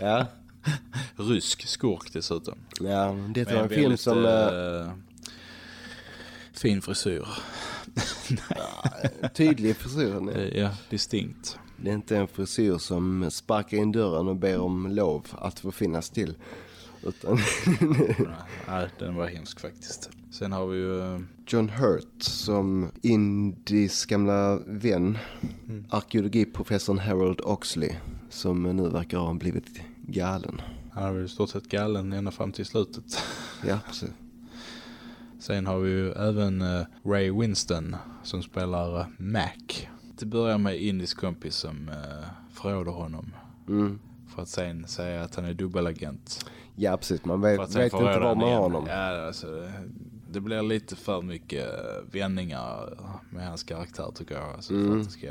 Ja. Rysk skurk dessutom. ja, det var Med en film som... eh, fin frisyr. tydlig frisyr. Eh, Ja, distinkt. Det är inte en frisyr som sparkar in dörren och ber om lov att få finnas till. Utan Nej, den var hemsk faktiskt. Sen har vi ju John Hurt som Indis gamla vän, arkeologiprofessorn Harold Oxley, som nu verkar ha blivit galen. han har väl i stort sett gallen ända fram till slutet. Ja, precis. Sen har vi ju även eh, Ray Winston som spelar eh, Mac. Det börjar med Indis kompis som uh, förråder honom. Mm. För att sen säga att han är dubbelagent. Ja, precis. Man vet, vet inte var man har honom. Ja, alltså, det, blir lite för mycket vändningar med hans karaktär tycker jag. Alltså, För Mm. att det ska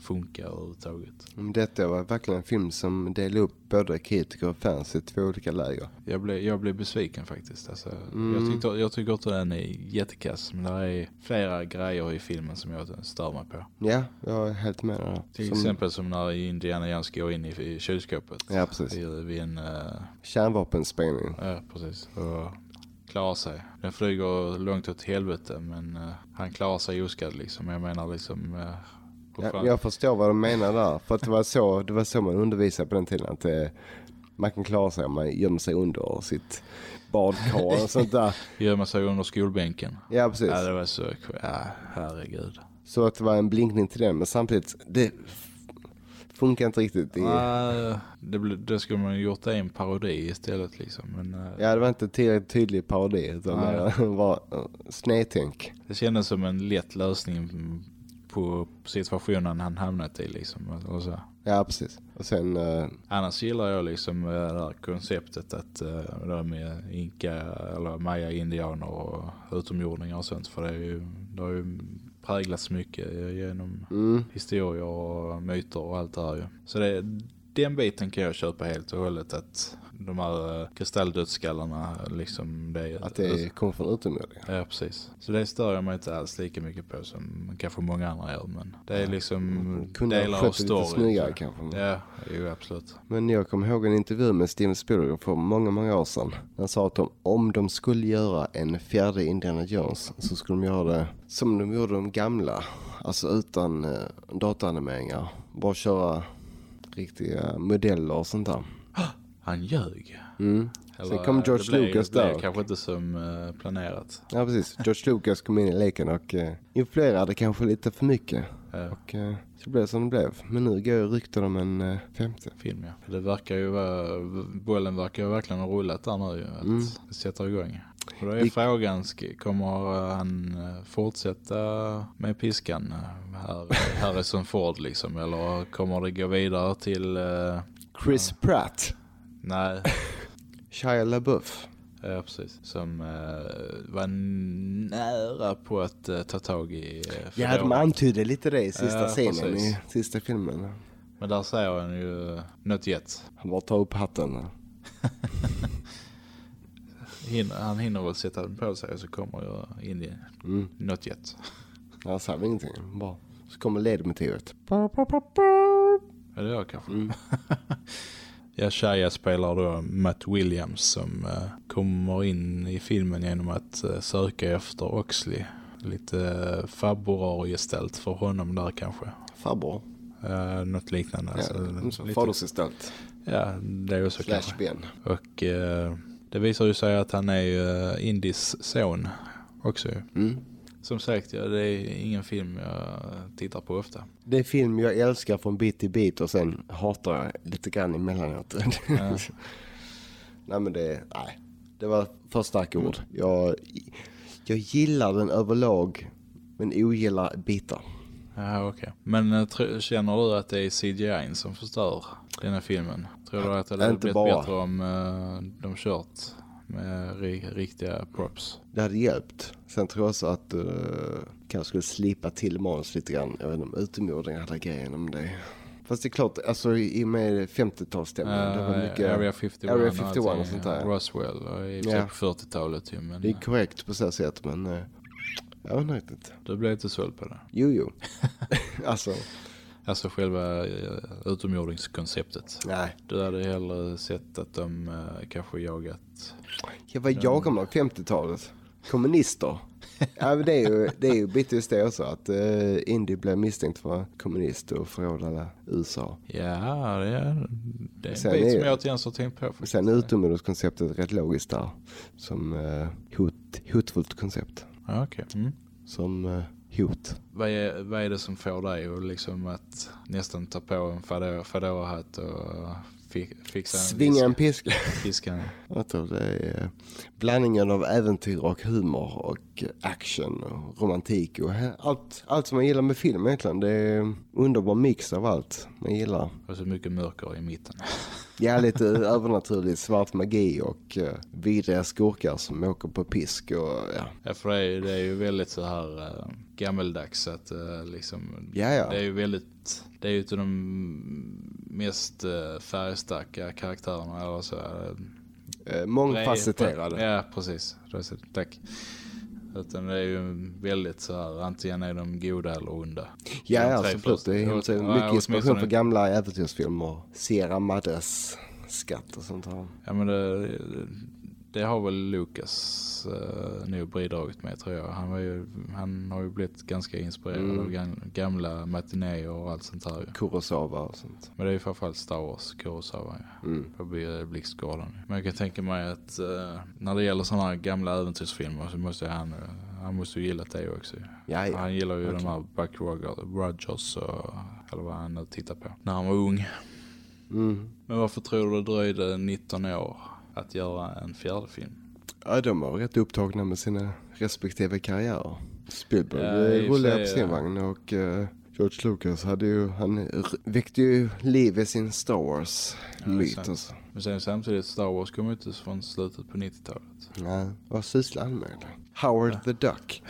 funka överhuvudtaget. Detta var verkligen en film som delade upp både kritiker och fans i två olika läger. Jag blev, jag blev besviken faktiskt. Alltså, Mm. jag, tyckte, jag tycker inte den är jättekass. Men det är flera grejer i filmen som jag stör mig på. Ja, jag är helt med där. Till Som exempel som när Indiana Jones går in i, i kylskåpet. Ja, precis. Vid en... Uh, kärnvapensprängning. ja, precis. Och klarar sig. Den flyger långt åt helvete men eh, han klarar sig oskadd liksom. Jag menar liksom... Uh, Ja, jag förstår vad de menar där. För att det var så, det var så man undervisade på den tiden. Att eh, man kan klara sig om man gömmer sig under sitt badkar och sånt där. Gömma sig under skolbänken. Ja, precis. Ja, det var så... Ja, herregud. Så att det var en blinkning till den. Men samtidigt, det funkar inte riktigt. I, Nej, det, det skulle man ju gjort det i en parodi istället liksom. Men eh, Ja, det var inte tillräckligt tydlig parodi. Utan Nej. det var uh, snedtänk. det kändes som en lätt lösning på situationen han hamnat i liksom. Och så. Ja, precis. Och sen, eh, Annars gillar jag liksom eh, det här konceptet att uh, de är inka eller maya-indianer och utomjordingar och sånt. För det, är ju, det har ju präglats mycket genom mm, historier och myter och allt det här ju. Så det, den biten kan jag köpa helt och hållet att de här eh, kristalldödsskallarna liksom det, att det kommer från utomjordingar. Ja precis. Så det stör jag mig inte alls lika mycket på som kanske många andra gör. Men det är liksom Kunde delar av det lite storyn. snyggare kanske. Ja, jo absolut. Men jag kommer ihåg en intervju med Steven Spielberg för många, många år sedan. Han sa att de, om de skulle göra en fjärde Indiana Jones så skulle de göra det som de gjorde de gamla. Alltså utan eh, dataanimeringar. Bara köra riktiga modeller och sånt där. Han ljög. Mm. Eller, Sen kom George det blev- Lucas det där. kanske inte som eh, planerat. Ja precis. George Lucas kom in i leken och uh, influerade kanske lite för mycket. Ja, Och uh, så blev det som det blev. Men nu går ju rykten om en uh, femte. film ja. Det verkar ju vara, bollen verkar ju verkligen ha rullat där nu. Att Mm. det sätter igång. Och då är Vi- frågan, kommer eh, han eh, fortsätta med piskan eh, här, Harrison Ford liksom? Eller kommer det gå vidare till, eh, Chris Pratt. Nej, Shia LaBeouf. ja precis, som eh, var nära på att eh, ta tag i eh, Ja, de antydde lite det i sista Ja, scenen precis. i sista filmen. Men där säger han ju eh, något gett. Han bara tar upp hatten. Hinner, han hinner väl sätta den på sig och så kommer jag in i Mm. något gett. Han sa ingenting. Bara. Så kommer ledmotivet. Är det jag kanske? Mm. ja, Shia spelar då Matt Williams som eh, kommer in i filmen genom att eh, söka efter Oxley. Lite uh, fabborargestalt för honom där kanske. Farbror. Uh, något liknande. Ja, alltså, ja, Fadersgestalt. ja, det är ju så Slash kanske. ben. Och eh, det visar ju sig att han är ju uh, Indis son också. Mm. Som sagt, ja, det är ingen film jag tittar på ofta. Det är film jag älskar från bit till bit och sen hatar jag lite grann emellanåt. Ja. nej men det, nej. Det var för starka ord. Jag, jag gillar den överlag men ogillar bitar. Ja, okej. Men eh, känner du att det är CGI som förstör den här filmen? Tror du att det hade blivit bara. bättre om uh, de kört med ri- riktiga props? Det hade hjälpt. Sen tror jag också att uh, kanske skulle slipa till manus lite grann. Jag vet inte om utomjordingar hade grejen om det. Fast det är klart, alltså i och med 50-talsstämningen. det var Eh, mycket, Area 51, Area 51 och sånt där. Roswell och i för Ja. sig på 40-talet ju. Men det är eh, korrekt på så sätt men uh, jag vet inte du blev inte såld på det. Jo, jo. alltså, Alltså själva uh, utomjordingskonceptet. nej. Du hade hellre sett att de uh, kanske jagat... Ja, vad jagar man 50-talet? Kommunister? ja, men det är ju, det är ju bitvis det också. Att uh, Indy blev misstänkt för kommunist och förrådade USA. Ja, det är, det är Sen en bit är- som jag inte ens har tänkt på. faktiskt. Sen är utomjordingskonceptet rätt logiskt där. Som uh, hot, hotfullt koncept. Ja, okej. Mm. Som hot. Vad är, vad är det som får dig att liksom att nästan ta på en fedora- fedora-hatt och fi, fixa en Svinga en piska. Fiskan. Jag tror det är blandningen av äventyr och humor och action och romantik och allt, allt som man gillar med film egentligen. Det är en underbar mix av allt man gillar. Och så mycket mörker i mitten. Ja, lite övernaturligt svart magi och uh, vidriga skurkar som åker på pisk och ja. Ja, för det är, det är ju väldigt så här äh, gammeldags att äh, liksom. Det är ju väldigt, det är ju utav de mest äh, färgstarka karaktärerna. Eller så, Uh, mångfacetterade. Ja, precis. Tack. Utan det är ju väldigt så här, antingen är de goda eller onda. Ja, ja absolut. Det är Ja, inte ja, mycket inspiration för gamla äventyrsfilmer. Sierra Madres skatt och sånt här. Ja men det, det har väl Lucas uh, nog bidragit med tror jag. Han, ju, han har ju blivit ganska inspirerad Mm. av gam- gamla matinéer och allt sånt här. Kurosawa och sånt. Men det är ju framförallt Star Wars, Kurosawa ju. Mm. På Blixtgården. Men jag kan tänka mig att eh, när det gäller sådana här gamla äventyrsfilmer så måste han, eh, han måste ju gilla det också. Ja, ja. Han gillar ju Okej. de här Buck Rogers och, eller vad han nu tittar på. När han var ung. Mm. Men varför tror du det dröjde 19 år att göra en fjärde film? Ja, de var rätt upptagna med sina respektive karriärer. Spielberg Ja, ja, för rullade på sin ja. vagn och eh, George Lucas hade ju, han väckte ju liv i sin Star Ja, Wars-myt. sant. alltså. Men sen samtidigt Star Wars kom ut från slutet på 90-talet. Nej, vad sysslar han med? Howard the Duck.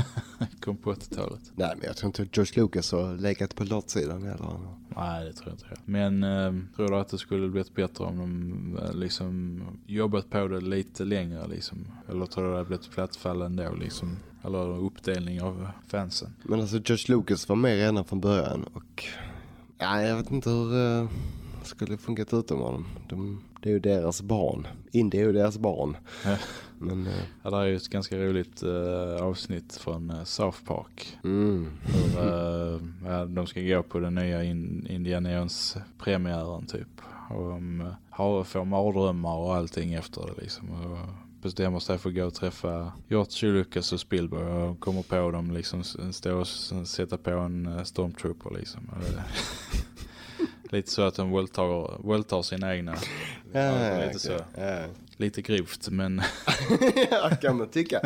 kom på 80-talet. Nej, men jag tror inte George Lucas har legat på lottsidan heller. Nej, det tror jag inte. Men eh, tror du att det skulle blivit bättre om de eh, liksom jobbat på det lite längre liksom? Eller tror du det hade blivit plattfall ändå liksom? Eller uppdelning av fansen? Men alltså George Lucas var med redan från början och ja, jag vet inte hur uh, det skulle funkat utan honom. De, det är ju deras barn. Indy är ju deras barn. Ja. Men, eh, Ja, det är ju ett ganska roligt eh, avsnitt från eh, South Park. mm. Hur, eh, de ska gå på den nya in, Indiana Jones premiären typ. Och de eh, har, får mardrömmar och allting efter det liksom. Och bestämmer sig för att gå och träffa George Lucas och Spielberg och kommer på dem liksom stå och sätta på en eh, stormtrooper liksom. Lite så att de våldtar, våldtar sina egna. Ja, lite så. Ja. Lite grovt men ja, kan man tycka.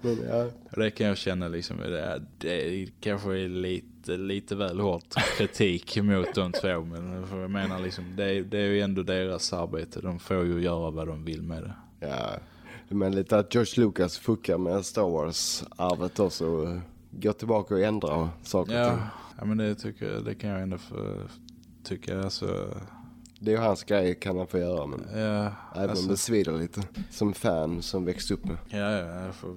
Men ja. det kan jag känna liksom. Det, det kanske är lite, lite väl hårt kritik mot de två. Men för jag menar liksom, det, är- det är ju ändå deras arbete. De får ju göra vad de vill med det. ja. Men lite att George Lucas fuckar med Star Wars-arvet också. Går tillbaka och ändrar saker. Ja, ja men det tycker jag, det kan jag ändå för, tycka. Alltså, Det är ju hans grej kan han få göra. Men ja, även alltså, om det svider lite. Som fan som växt upp med. ja, ja, för,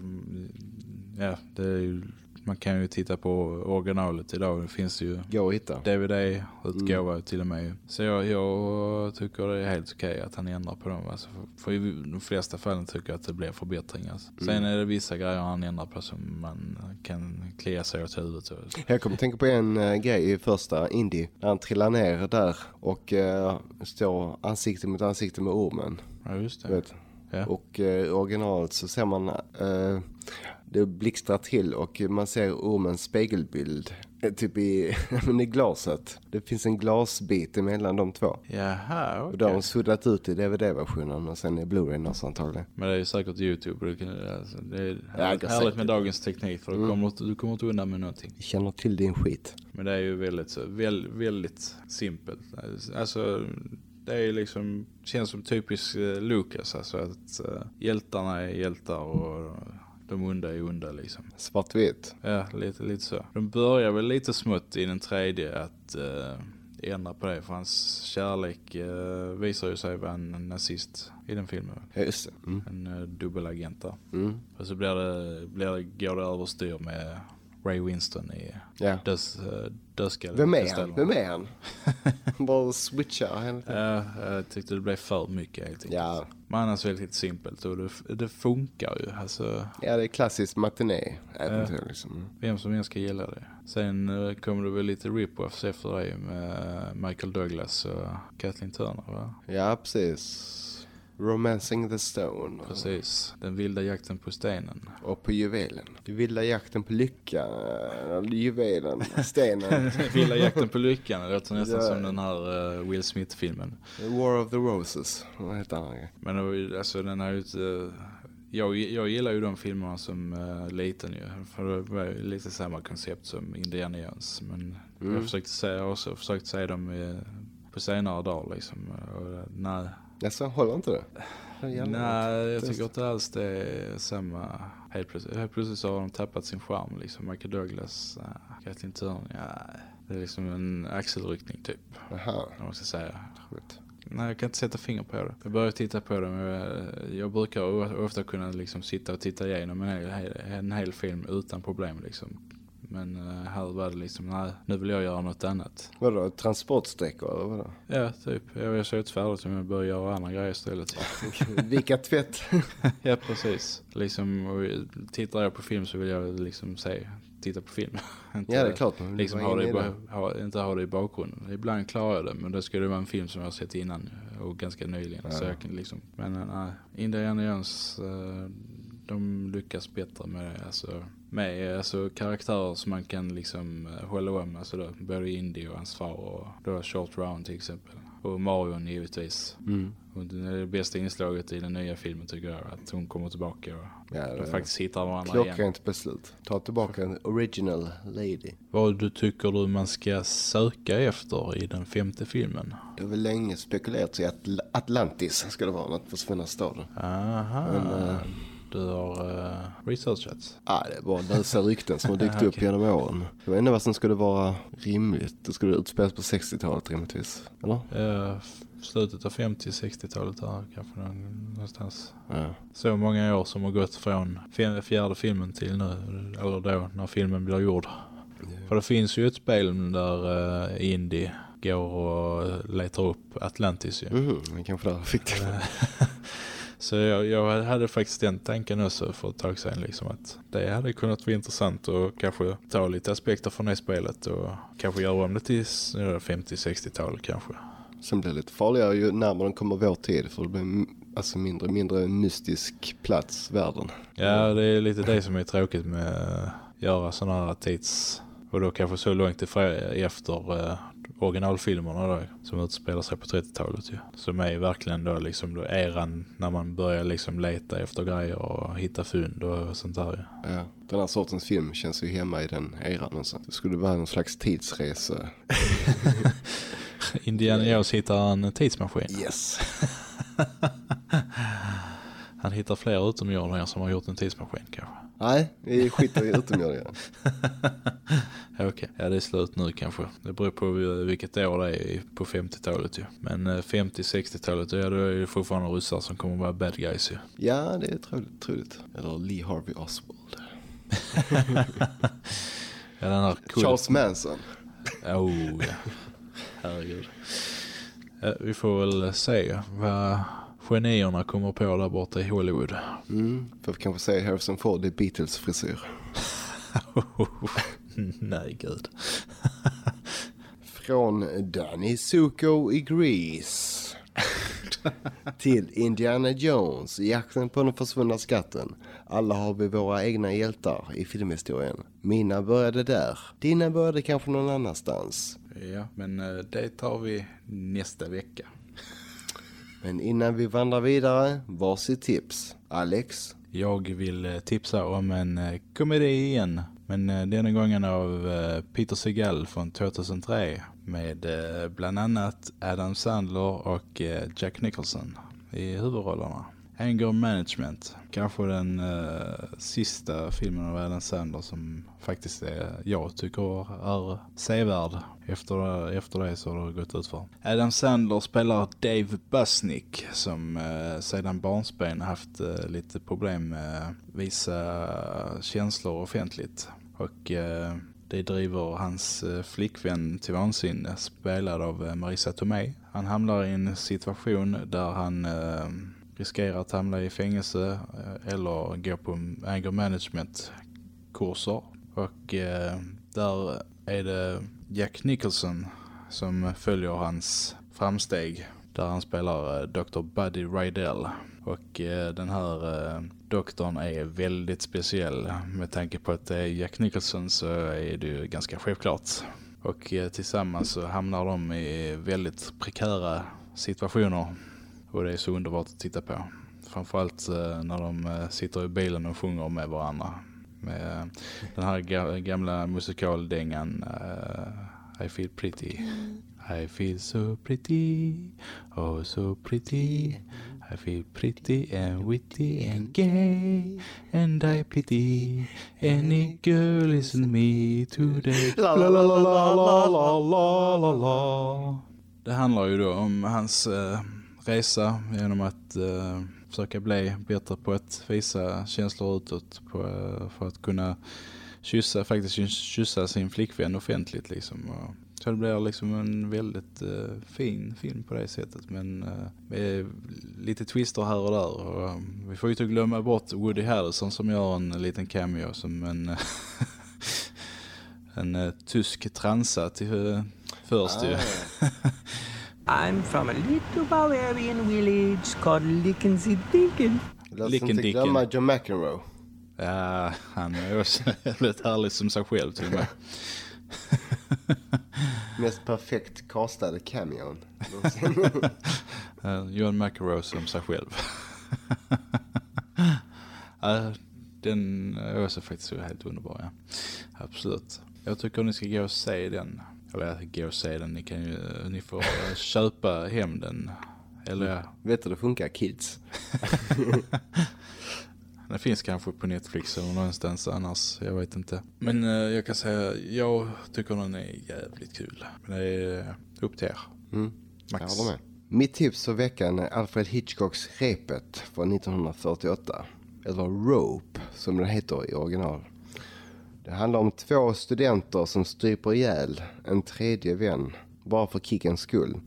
ja, det är ju, man kan ju titta på originalet idag. Det finns ju Gå och hitta. DVD-utgåva till och med. Så jag, jag tycker det är helt okej att han ändrar på dem. Alltså för, för i de flesta fallen tycker jag att det blir förbättringar. Sen är det vissa grejer han ändrar på som man kan klia sig åt huvudet. Så. Jag kommer tänka på en uh, grej i första Indie. När han trillar ner där och uh, står ansikte mot ansikte med ormen. Ja, just det. vet. Ja. Och i originalet så ser man uh, det blixtrar till och man ser ormens spegelbild. eh, Typ i, i glaset. Det finns en glasbit emellan de två. Jaha, Och okej. då har de suddat ut i DVD-versionen och sen i Blu-ray också antagligen. Men det är ju säkert YouTube. Du kan, alltså, det är Ja, härligt, det säkert. med dagens teknik för du, kommer, inte- du kommer inte undan med någonting. Vi känner till din skit. Men det är ju väldigt, så- väl, väldigt simpelt. Alltså, det är liksom, känns som typiskt eh, Lucas. Alltså att eh, hjältarna är hjältar och de onda är onda liksom. Svartvitt. Ja, lite, lite så. De börjar väl lite smått i den tredje att eh, ändra på det. För hans kärlek eh, visar ju sig vara en nazist i den filmen. Ja, just det. Mm. En eh, dubbelagent där. Mm. Och så blir det, blir det, går det överstyr med Ray Winston i Ja. döds, eh, dödskallen. Vem är han? Vem är han? Bara switchar. Ja, jag tyckte det blev för mycket helt enkelt. Ja. Men annars väldigt simpelt och det, det funkar ju. Alltså, Ja, det är klassiskt matiné äventyr liksom. vem som helst ska gilla det. Sen eh, kommer det väl lite rip-offs efter det med Michael Douglas och Kathleen Turner va? Ja, precis. Romancing the Stone. Precis. Den vilda jakten på stenen. Och på juvelen. Den vilda jakten på lyckan. Juvelen. Stenen. vilda jakten på lyckan. Det låter nästan Ja. som den här eh, Will Smith-filmen. War of the Roses. Vad heter han? Men ju- alltså den är ju inte... Jag, jag gillar ju de filmerna som uh, liten ju. För det var ju lite samma koncept som Indiana Jones. Men Mm. jag försökte säga, också försökt säga dem eh, på senare dagar liksom. Och, eh, nej, Jaså, håller inte det? Nej, jag Just tycker inte alls det är samma. Helt plötsligt, helt plötsligt så har de tappat sin charm liksom. Michael Douglas, uh, Kathleen Turner, ja. Det är liksom en axelryckning typ, Jaha, om man ska säga. skit. Nej, jag kan inte sätta finger på det. Jag börjar titta på det, men jag, jag brukar ofta kunna liksom sitta och titta igenom en hel, en hel film utan problem liksom. Men eh, här var det liksom, nej, nu vill jag göra något annat. Vadå, transportsträckor eller vadå? Ja, typ. Jag är så utfärdig som jag börjar göra andra grejer istället. Vika tvätt. ja, precis. Liksom, tittar jag på film så vill jag liksom se, titta på film. Inte- ja, det är klart. Liksom ha det, i, det. ha, inte ha det i bakgrunden. Ibland klarar jag det, men då ska det vara en film som jag har sett innan och ganska nyligen. Ja. Så jag kan liksom, men eh, nej, Indiana Jones, eh, de lyckas bättre med, alltså, med alltså, karaktärer som man kan liksom eh, hålla om. Alltså då, både Indy och hans far och då Short Round till exempel. Och Marion givetvis. Mm. Och det är det bästa inslaget i den nya filmen tycker jag. Att hon kommer tillbaka och Ja, de det faktiskt hittar varandra igen. klockrent beslut. Ta tillbaka en original lady. Vad du tycker du man ska söka efter i den femte filmen? Det har väl länge spekulerats i att Atl- Atlantis ska det vara något försvunna staden. Aha, Men, eh, du har uh, researchat. Ja, det är bara lösa rykten som har dykt upp genom åren. Jag vet inte vad som skulle vara rimligt. Det skulle utspelas på 60-talet rimligtvis. Eller? Uh, slutet av 50-60-talet där kanske någon- någonstans. Ja. Så många år som har gått från fjärde filmen till nu, eller då när filmen blir gjord. För det finns ju ett spel där uh, Indy går och letar upp Atlantis ju. Men kanske där fick det. Så jag, jag hade faktiskt den tanken också för ett tag sedan liksom att det hade kunnat vara intressant och kanske ta lite aspekter från det spelet och kanske göra om det till s- ja, 50-60-tal kanske. Sen blir det lite farligare ju närmare den kommer vår tid. För det blir alltså mindre mindre mystisk plats, världen. Ja, det är lite det som är tråkigt med att göra sådana här tids... Och då kanske så långt efter eh, originalfilmerna då, som utspelar sig på 30-talet ju. Som är verkligen då liksom då eran när man börjar liksom leta efter grejer och hitta fynd och sånt där ju. Ja, den här sortens film känns ju hemma i den eran. Alltså. Det skulle vara någon slags tidsresa. Indiana Jones hittar en tidsmaskin. Yes. Han hittar fler utomjordingar som har gjort en tidsmaskin kanske. Nej, vi skiter i utomjordingar. Ja, Okej, ja det är slut nu kanske. Det beror på eh, vilket år det är på 50-talet ju. Men eh, 50-60-talet, ja då är det fortfarande ryssar som kommer vara bad guys ju. Ja, det är troligt. troligt. Eller Lee Harvey Oswald. Ja den här cool... Charles Manson. Oh ja. Herregud. Ja, vi får väl se vad genierna kommer på där borta i Hollywood. Mm, får vi kanske säga Harrison Ford i Beatles-frisyr. Nej gud. Från Danny Zuko i Grease. Till Indiana Jones, jakten på den försvunna skatten. Alla har vi våra egna hjältar i filmhistorien. Mina började där, dina började kanske någon annanstans. Ja, men eh, det tar vi nästa vecka. Men innan vi vandrar vidare, varsitt tips. Alex? Jag vill eh, tipsa om en eh, komedi igen. Men eh, denna gången av Peter Segal från 2003. Med bland annat Adam Sandler och Jack Nicholson i huvudrollerna. Anger Management. Kanske den eh, sista filmen av Adam Sandler som faktiskt är, jag tycker är sevärd. Efter, efter det så har det gått ut för. Adam Sandler spelar Dave Busnick som eh, sedan barnsben haft eh, lite problem med vissa känslor offentligt. Och eh, det driver hans eh, flickvän till vansinne, spelad av eh, Marissa Tomei. Han hamnar i en situation där han eh, riskerar att hamna i fängelse eh, eller gå på anger management kurser. Och eh, där är det Jack Nicholson som följer hans framsteg Där han spelar eh, Dr. Buddy Rydell. Och eh, den här eh, doktorn är väldigt speciell. Med tanke på att det är Jack Nicholson så är det ju ganska självklart. Och eh, tillsammans så hamnar de i väldigt prekära situationer. Och det är så underbart att titta på. Framförallt eh, när de eh, sitter i bilen och sjunger med varandra. Med den här ga- gamla musikaldängan eh, I feel pretty. I feel so pretty, oh so pretty. I feel pretty and witty and gay. And I pity any girl listen me today. La la la la la la la la la. Det handlar ju då om hans eh, resa genom att eh, försöka bli bättre på att visa känslor utåt på, för att kunna kyssa, faktiskt kyssa sin flickvän offentligt liksom. Så det blir liksom en väldigt eh, fin film på det sättet. Men eh, med lite twister här och där. Och, eh, vi får ju inte glömma bort Woody Harrelson som gör en liten cameo som en, en eh, tysk transa till först ju. I'm from a little Bavarian village called Lickensy-Dinken. Låt oss inte glömma John McEnroe. Ja, han är också väldigt härlig som sig själv till och med. Mest perfekt castade cameon. John McEnroe som sig själv. Ja, den är också faktiskt helt underbar, ja. Absolut. Jag tycker ni ska gå och se den. Eller ja, gå och se den. Ni, kan ju, ni får köpa hem den. Eller ja, Vet du det funkar kids? den finns kanske på Netflix eller någonstans annars. Jag vet inte. Men eh, jag kan säga, jag tycker den är jävligt kul. Men det är upp till er. Mm. Max. Jag med. Mitt tips för veckan är Alfred Hitchcocks Repet från 1948. Eller Rope som den heter i original. Det handlar om två studenter som stryper ihjäl en tredje vän bara för kickens skull.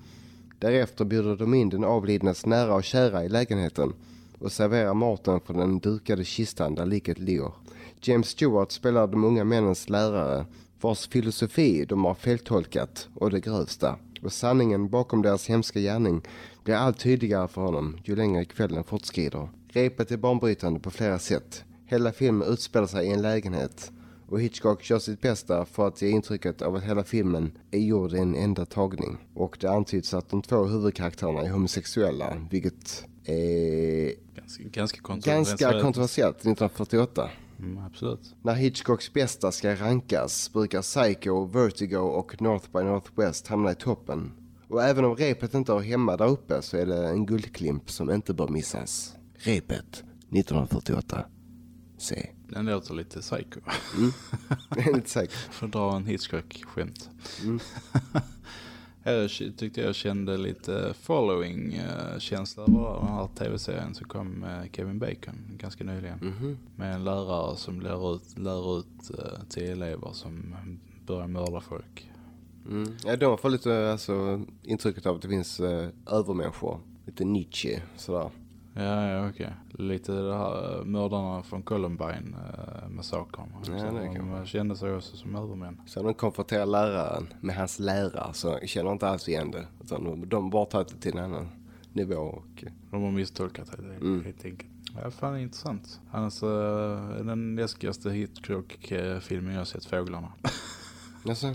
Därefter bjuder de in den avlidnes nära och kära i lägenheten och serverar maten från den dukade kistan där liket ligger. James Stewart spelar de unga männens lärare vars filosofi de har feltolkat och det grövsta. Och sanningen bakom deras hemska gärning blir allt tydligare för honom ju längre kvällen fortskrider. Repet är banbrytande på flera sätt. Hela filmen utspelar sig i en lägenhet och Hitchcock gör sitt bästa för att ge intrycket av att hela filmen är gjord i en enda tagning. Och det antyds att de två huvudkaraktärerna är homosexuella, vilket är Ganska, ganska kontroversiellt. ganska kontroversiellt 1948. Mm, absolut. När Hitchcocks bästa ska rankas brukar Psycho, Vertigo och North by Northwest hamna i toppen. Och även om repet inte har hemma där uppe så är det en guldklimp som inte bör missas. Repet 1948. Se. Den låter lite psycho. Är lite säker. För att dra en Hitchcock-skämt. jag tyckte jag kände lite following-känsla över den här tv-serien som kom Kevin Bacon ganska nyligen. Med en lärare som lär ut, lär ut eh, till elever som börjar mörda folk. Mm. Ja, de får lite alltså, intrycket av att det finns eh, övermänniskor. Lite Nietzsche sådär. Ja, ja okej. Lite det här eh, mördarna från Columbine äh, massakern. Ja, de kände sig också som övermän. Så de konfronterar läraren med hans lära så känner inte alls igen det. Utan de, de bara tar det till en annan nivå. Och, De har misstolkat det Mm. helt enkelt. Ja, fan intressant. Annars uh, den läskigaste Hitchcock-filmen jag sett, Fåglarna. alltså,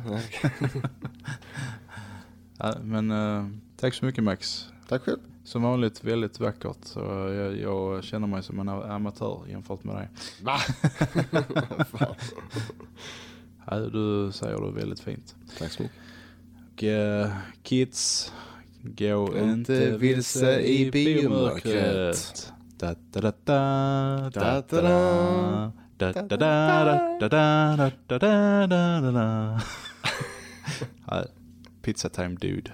ja. men eh, tack så mycket Max. Tack själv. Som vanligt väldigt vackert. Så jag, jag känner mig som en amatör jämfört med dig. Va? Fan. Ja, du säger det väldigt fint. Tack så mycket. Och, eh, kids, gå Inte inte vilse i biomörkret. Da, da, da, da, da, da, da. Da, da, da, da, da, da, da, da, da, da, da. Ja, Pizza time dude.